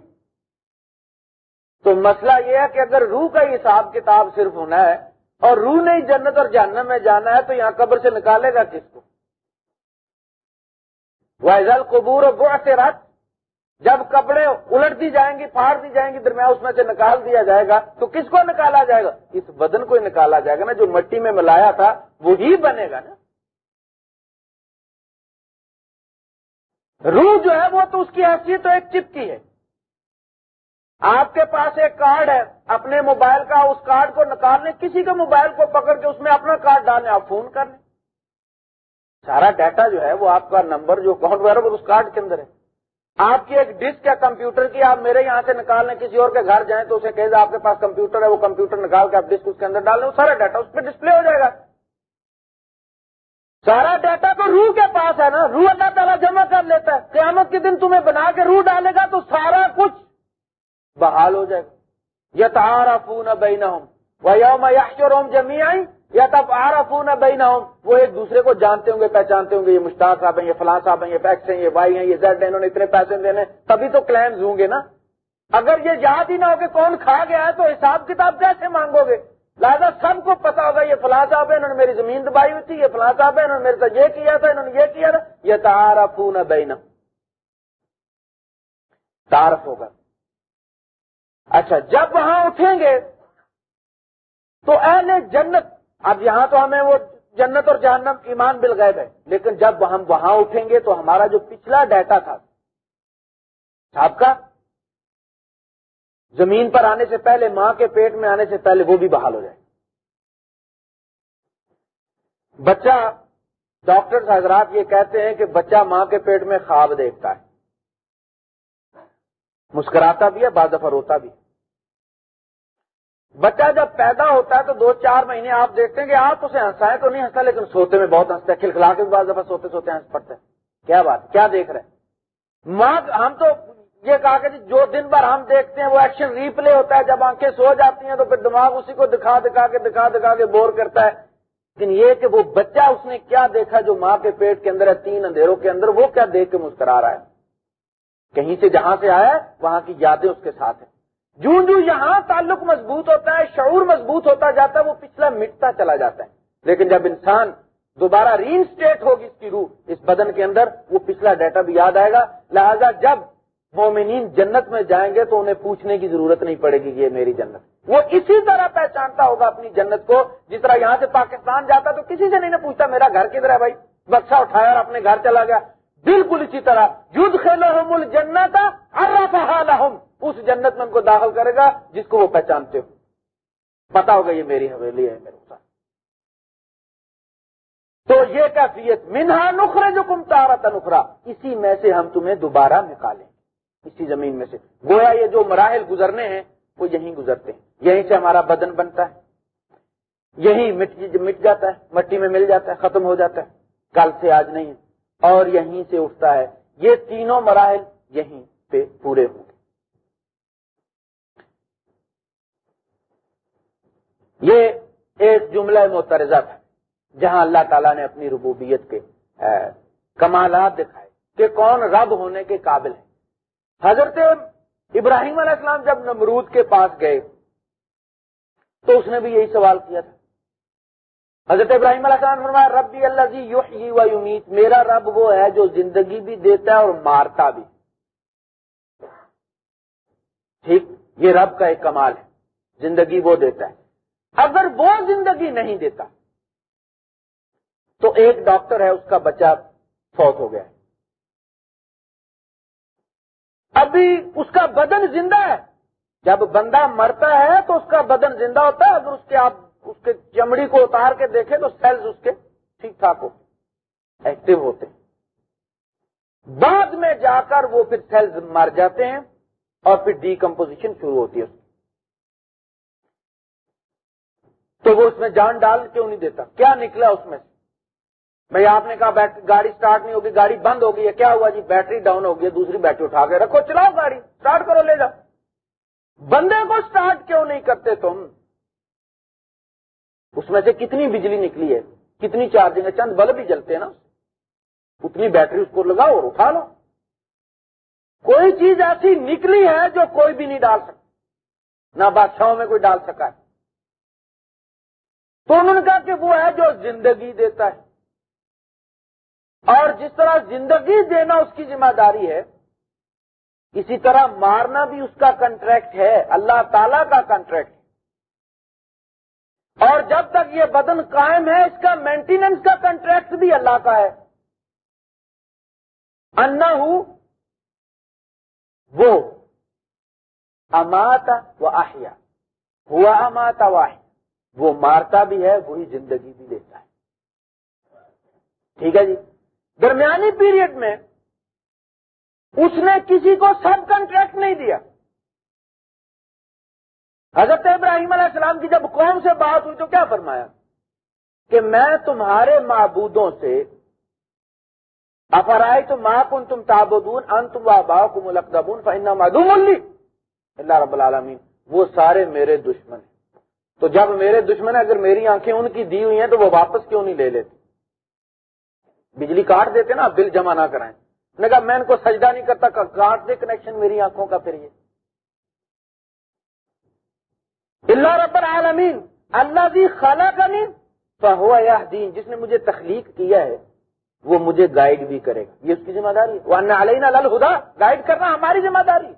[SPEAKER 1] تو مسئلہ یہ ہے کہ اگر روح کا حساب کتاب صرف ہونا ہے اور روح نہیں جنت اور جہنم میں جانا ہے، تو یہاں قبر سے نکالے گا کس کو؟ وائزل قبور و رات جب کپڑے الٹ دی جائیں گی، پھاڑ دی جائیں گی، درمیان اس میں سے نکال دیا جائے گا، تو کس کو نکالا جائے گا؟ اس بدن کو ہی نکالا جائے گا نا، جو مٹی میں ملایا تھا، وہی بنے گا نا۔ روح جو ہے وہ تو اس کی حیثیت تو ایک چپ کی ہے۔ آپ کے پاس ایک کارڈ ہے، اپنے موبائل کا، اس کارڈ کو نکالنے، کسی کے موبائل کو پکڑ کے اس میں اپنا کارڈ ڈالیں آپ فون کر لیں۔ سارا ڈیٹا جو ہے وہ آپ کا نمبر جو اکاؤنٹ وغیرہ اس کارڈ کے اندر ہے۔ آپ کی ایک ڈسک ہے کمپیوٹر کی آپ میرے یہاں سے نکال لیں کسی اور کے گھر جائیں تو اسے کہ آپ کے پاس کمپیوٹر ہے، وہ کمپیوٹر نکال کے آپ ڈسک اس کے اندر ڈال لیں سارا ڈیٹا اس پہ ڈسپلے ہو جائے گا۔ سارا ڈیٹا تو روح کے پاس ہے نا، روح اللہ تعالیٰ جمع کر لیتا ہے۔ قیامت کے دن تمہیں بنا کے روح ڈالے گا تو سارا کچھ بحال ہو جائے گا۔ یا تارا فون بین وہ یوم روم جمی آئی یا تب آرا فون بین وہ ایک دوسرے کو جانتے ہوں گے، پہچانتے ہوں گے، یہ مشتاق صاحب ہیں، یہ فلاں صاحب ہیں، یہ پیکس ہیں، یہ وائی ہیں، یہ زیڈ ہیں، انہوں نے اتنے پیسے دینے، تبھی تو کلیمز ہوں گے نا۔ اگر یہ یاد ہی نہ ہو کہ کون کھا گیا ہے، تو حساب کتاب کیسے مانگو گے؟ لہٰذا سب کو پتا ہوگا، یہ فلاں صاحب ہے انہوں نے میری زمین دبائی ہوئی تھی، یہ فلاں صاحب ہے انہوں نے میرے ساتھ یہ کیا تھا، انہوں نے یہ کیا تھا۔ یہ تارا فون بین تعارف ہوگا۔ اچھا جب وہاں اٹھیں گے، تو اہل جنت اب یہاں تو ہمیں وہ جنت اور جہنم ایمان بل گئے ہے۔ لیکن جب ہم وہاں اٹھیں گے تو ہمارا جو پچھلا ڈیٹا تھا آپ کا، زمین پر آنے سے پہلے، ماں کے پیٹ میں آنے سے پہلے وہ بھی بحال ہو جائے۔ بچہ، ڈاکٹر حضرات یہ کہتے ہیں کہ بچہ ماں کے پیٹ میں خواب دیکھتا ہے۔ مسکراتا بھی ہے، بعض دفعہ روتا بھی ہے۔ بچہ جب پیدا ہوتا ہے تو دو چار مہینے آپ دیکھتے ہیں کہ آپ اسے ہنسائیں تو نہیں ہنستا لیکن سوتے میں بہت ہنستا ہے، کھلکھلا کے بعض دفعہ سوتے سوتے ہنس پڑتے ہیں کیا بات، کیا دیکھ رہے ہیں؟ ماں، ہم تو یہ کہا کہ جی، جو دن بھر ہم دیکھتے ہیں وہ ایکشن ریپلے ہوتا ہے، جب آنکھیں سو جاتی ہیں تو پھر دماغ اسی کو دکھا دکھا کے، دکھا دکھا کے بور کرتا ہے۔ لیکن یہ کہ وہ بچہ اس نے کیا دیکھا جو ماں کے پیٹ کے اندر ہے، تین اندھیروں کے اندر، وہ کیا دیکھ کے مسکرا رہا ہے؟ کہیں سے جہاں سے آیا وہاں کی یادیں اس کے ساتھ ہیں۔ جو جو یہاں تعلق مضبوط ہوتا ہے، شعور مضبوط ہوتا جاتا ہے، وہ پچھلا مٹتا چلا جاتا ہے۔ لیکن جب انسان دوبارہ ری انسٹیٹ ہوگی اس کی روح، اس بدن کے اندر، وہ پچھلا ڈیٹا بھی یاد آئے گا۔ لہذا جب مومنین جنت میں جائیں گے تو انہیں پوچھنے کی ضرورت نہیں پڑے گی یہ میری جنت وہ اسی طرح پہچانتا ہوگا اپنی جنت کو۔ جس طرح یہاں سے پاکستان جاتا تو کسی سے نہیں پوچھتا، میرا گھر کدھر ہے بھائی؟ بکسا اٹھایا اور اپنے گھر چلا گیا۔ بالکل اسی طرح یدھ خیل جنت اس جنت میں ان کو داخل کرے گا جس کو وہ پہچانتے ہو۔ پتا ہوگا یہ میری حویلی ہے، میرے ساتھ تو یہ کیفیت، منہا نخرے جو کم تارا نخرا اسی میں سے ہم تمہیں دوبارہ نکالیں۔ اسی زمین میں سے۔ گویا یہ جو مراحل گزرنے ہیں، وہ یہیں گزرتے ہیں۔ یہیں سے ہمارا بدن بنتا ہے۔ یہیں جی- مٹ جاتا ہے، مٹی میں مل جاتا ہے، ختم ہو جاتا ہے۔ کل سے آج نہیں ہے۔ اور یہیں سے اٹھتا ہے۔ یہ تینوں مراحل یہیں پہ پورے ہوں گے۔ یہ ایک جملہ مترزہ تھا، جہاں اللہ تعالیٰ نے اپنی ربوبیت کے کمالات دکھائے کہ کون رب ہونے کے قابل ہے۔ حضرت ابراہیم علیہ السلام جب نمرود کے پاس گئے، تو اس نے بھی یہی سوال کیا تھا۔ حضرت ابراہیم علیہ السلام فرمایا رب بھی اللہ جی یو و یمیت، میرا رب وہ ہے جو زندگی بھی دیتا ہے اور مارتا بھی۔ ٹھیک، یہ رب کا ایک کمال ہے، زندگی وہ دیتا ہے۔ اگر وہ زندگی نہیں دیتا، تو ایک ڈاکٹر ہے، اس کا بچہ فوت ہو گیا۔ ابھی اس کا بدن زندہ ہے۔ جب بندہ مرتا ہے، تو اس کا بدن زندہ ہوتا ہے۔ اگر اس کے آپ، اس کے چمڑی کو اتار کے دیکھیں، تو سیلز اس کے ٹھیک ٹھاک ہوتے ایکٹیو ہوتے بعد میں جا کر وہ پھر سیلز مر جاتے ہیں اور پھر ڈیکمپوزیشن شروع ہوتی ہے۔ تو وہ اس میں جان ڈال کیوں نہیں دیتا۔ کیا نکلا اس میں سے؟ بھائی آپ نے کہا گاڑی سٹارٹ نہیں ہوگی، گاڑی بند ہو گئی ہے کیا ہوا جی؟ بیٹری ڈاؤن ہو گئی دوسری بیٹری اٹھا کے رکھو، چلاؤ گاڑی سٹارٹ کرو، لے جاؤ۔ بندے کو سٹارٹ کیوں نہیں کرتے تم؟ اس میں سے کتنی بجلی نکلی ہے؟ کتنی چارجنگ ہے؟ چند بلب بھی جلتے ہیں نا۔ اتنی بیٹری اس کو لگاؤ اور اٹھا لو۔ کوئی چیز ایسی نکلی ہے جو کوئی بھی نہیں ڈال سکتا۔ نہ بادشاہوں میں کوئی ڈال سکا ہے۔ تو انہوں نے کہا کہ وہ ہے جو زندگی دیتا ہے۔ اور جس طرح زندگی دینا اس کی ذمہ داری ہے، اسی طرح مارنا بھی اس کا کنٹریکٹ ہے، اللہ تعالی کا کنٹریکٹ اور جب تک یہ بدن قائم ہے، اس کا مینٹیننس کا کنٹریکٹ بھی اللہ کا ہے۔ انا ہوں وہ، اماتا و آہیا ہوا اماتا واہ وہ مارتا بھی ہے، وہی زندگی بھی دیتا ہے۔ ٹھیک ہے جی؟ درمیانی پیریڈ میں اس نے کسی کو سب کنٹریکٹ نہیں دیا۔ حضرت ابراہیم علیہ السلام کی جب قوم سے بات ہوئی تو کیا فرمایا؟ کہ میں تمہارے معبودوں سے افرائی تو ماں کن تم تابودون ان تم باؤ کو ملک دبون فہنا معدوم اللہ رب العالمین، وہ سارے میرے دشمن ہیں۔ تو جب میرے دشمن اگر میری آنکھیں ان کی دی ہوئی ہیں تو وہ واپس کیوں نہیں لے لیتے؟ بجلی کاٹ دیتے نا، بل جمع نہ کرائیں۔ نے کہا، میں ان کو سجدہ نہیں کرتا کاٹ دے کنیکشن میری آنکھوں کا پھر یہ۔ اللہ رب العالمین اللہ بھی خالہ کا نہیں دین جس نے مجھے تخلیق کیا ہے، وہ مجھے گائیڈ بھی کرے گا۔ یہ اس کی ذمہ داری وہ علینا خدا گائیڈ کرنا ہماری ذمہ داری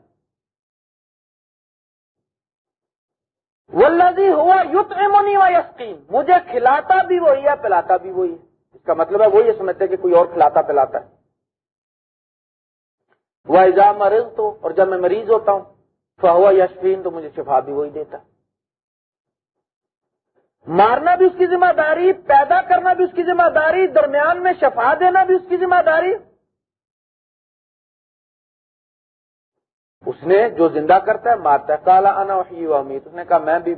[SPEAKER 1] ولزی ہوا یوت ایمونی و یسکین مجھے کھلاتا بھی وہی ہے، پلاتا بھی وہی ہے۔ اس کا مطلب ہے وہ یہ سمجھتے کہ کوئی اور کھلاتا، پلاتا ہے۔ وہ ایزا مریض تو اور جب میں مریض ہوتا ہوں، فہوا یشفین، تو مجھے شفا بھی وہی دیتا۔ مارنا بھی اس کی ذمہ داری، پیدا کرنا بھی اس کی ذمہ داری، درمیان میں شفا دینا بھی اس کی ذمہ داری۔ اس نے جو زندہ کرتا ہے مارتا ہے کالا انا امید اس نے کہا، میں بھی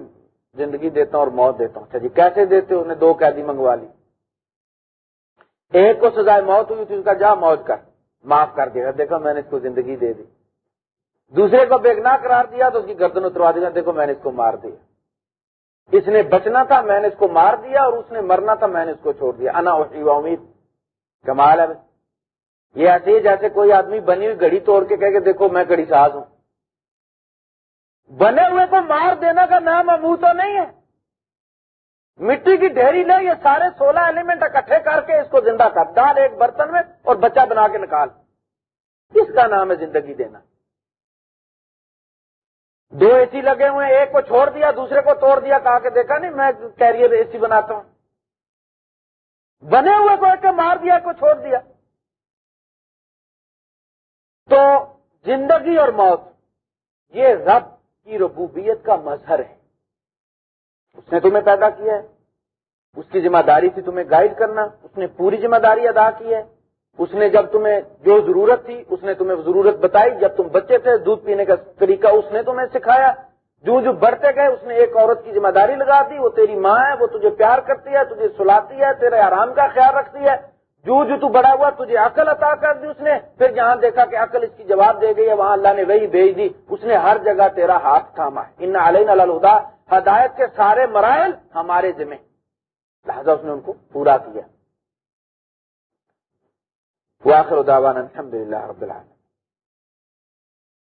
[SPEAKER 1] زندگی دیتا ہوں اور موت دیتا ہوں۔ اچھا جی کیسے دیتے ہو؟ دو قیدی منگوا لی۔ ایک کو سزائے موت ہوئی تھی اس کا جا موت کر، معاف کر دے گا۔ دیکھو، میں نے اس کو زندگی دے دی۔ دوسرے کو بیگنا قرار دیا تو اس کی گردن اتروا دیا دیکھو، میں نے اس کو مار دیا۔ اس نے بچنا تھا، میں نے اس کو مار دیا اور اس نے مرنا تھا، میں نے اس کو چھوڑ دیا۔ انا امید کمال ہے۔ یہ ایسے جیسے کوئی آدمی بنی ہوئی گھڑی توڑ کے کہہ کے دیکھو میں گھڑی ساز ہوں۔ بنے ہوئے کو مار دینا کا نام امو تو نہیں ہے۔ مٹی کی ڈھیری لے یہ سارے سولہ ایلیمنٹ اکٹھے کر کے اس کو زندہ کر۔ ڈال ایک برتن میں اور بچہ بنا کے نکال۔ کس کا نام ہے زندگی دینا۔ دو اے سی لگے ہوئے ایک کو چھوڑ دیا، دوسرے کو توڑ دیا، کہا کہ دیکھا نہیں، میں کیریئر اے سی بناتا ہوں۔ بنے ہوئے کو ایک مار دیا کو چھوڑ دیا۔ تو زندگی اور موت یہ رب کی ربوبیت کا مظہر ہے۔ اس نے تمہیں پیدا کیا ہے۔ اس کی ذمہ داری تھی تمہیں گائیڈ کرنا۔ اس نے پوری ذمہ داری ادا کی ہے۔ اس نے جب تمہیں جو ضرورت تھی، اس نے تمہیں ضرورت بتائی۔ جب تم بچے تھے، دودھ پینے کا طریقہ اس نے تمہیں سکھایا۔ جو جو بڑھتے گئے، اس نے ایک عورت کی ذمہ داری لگا دی۔ وہ تیری ماں ہے، وہ تجھے پیار کرتی ہے، تجھے سلاتی ہے، تیرے آرام کا خیال رکھتی ہے۔ جو جو تو بڑا ہوا تجھے عقل عطا کر دی اس نے، پھر جہاں دیکھا کہ عقل اس کی جواب دے گئی ہے، وہاں اللہ نے وہی بھیج دی۔ اس نے ہر جگہ تیرا ہاتھ تھاما ہے۔ ان علین الدا ہدایت کے سارے مرائل ہمارے ذمہ لہذا اس نے ان کو پورا کیا۔ وہ دعوانا الحمد للہ رب العالمین۔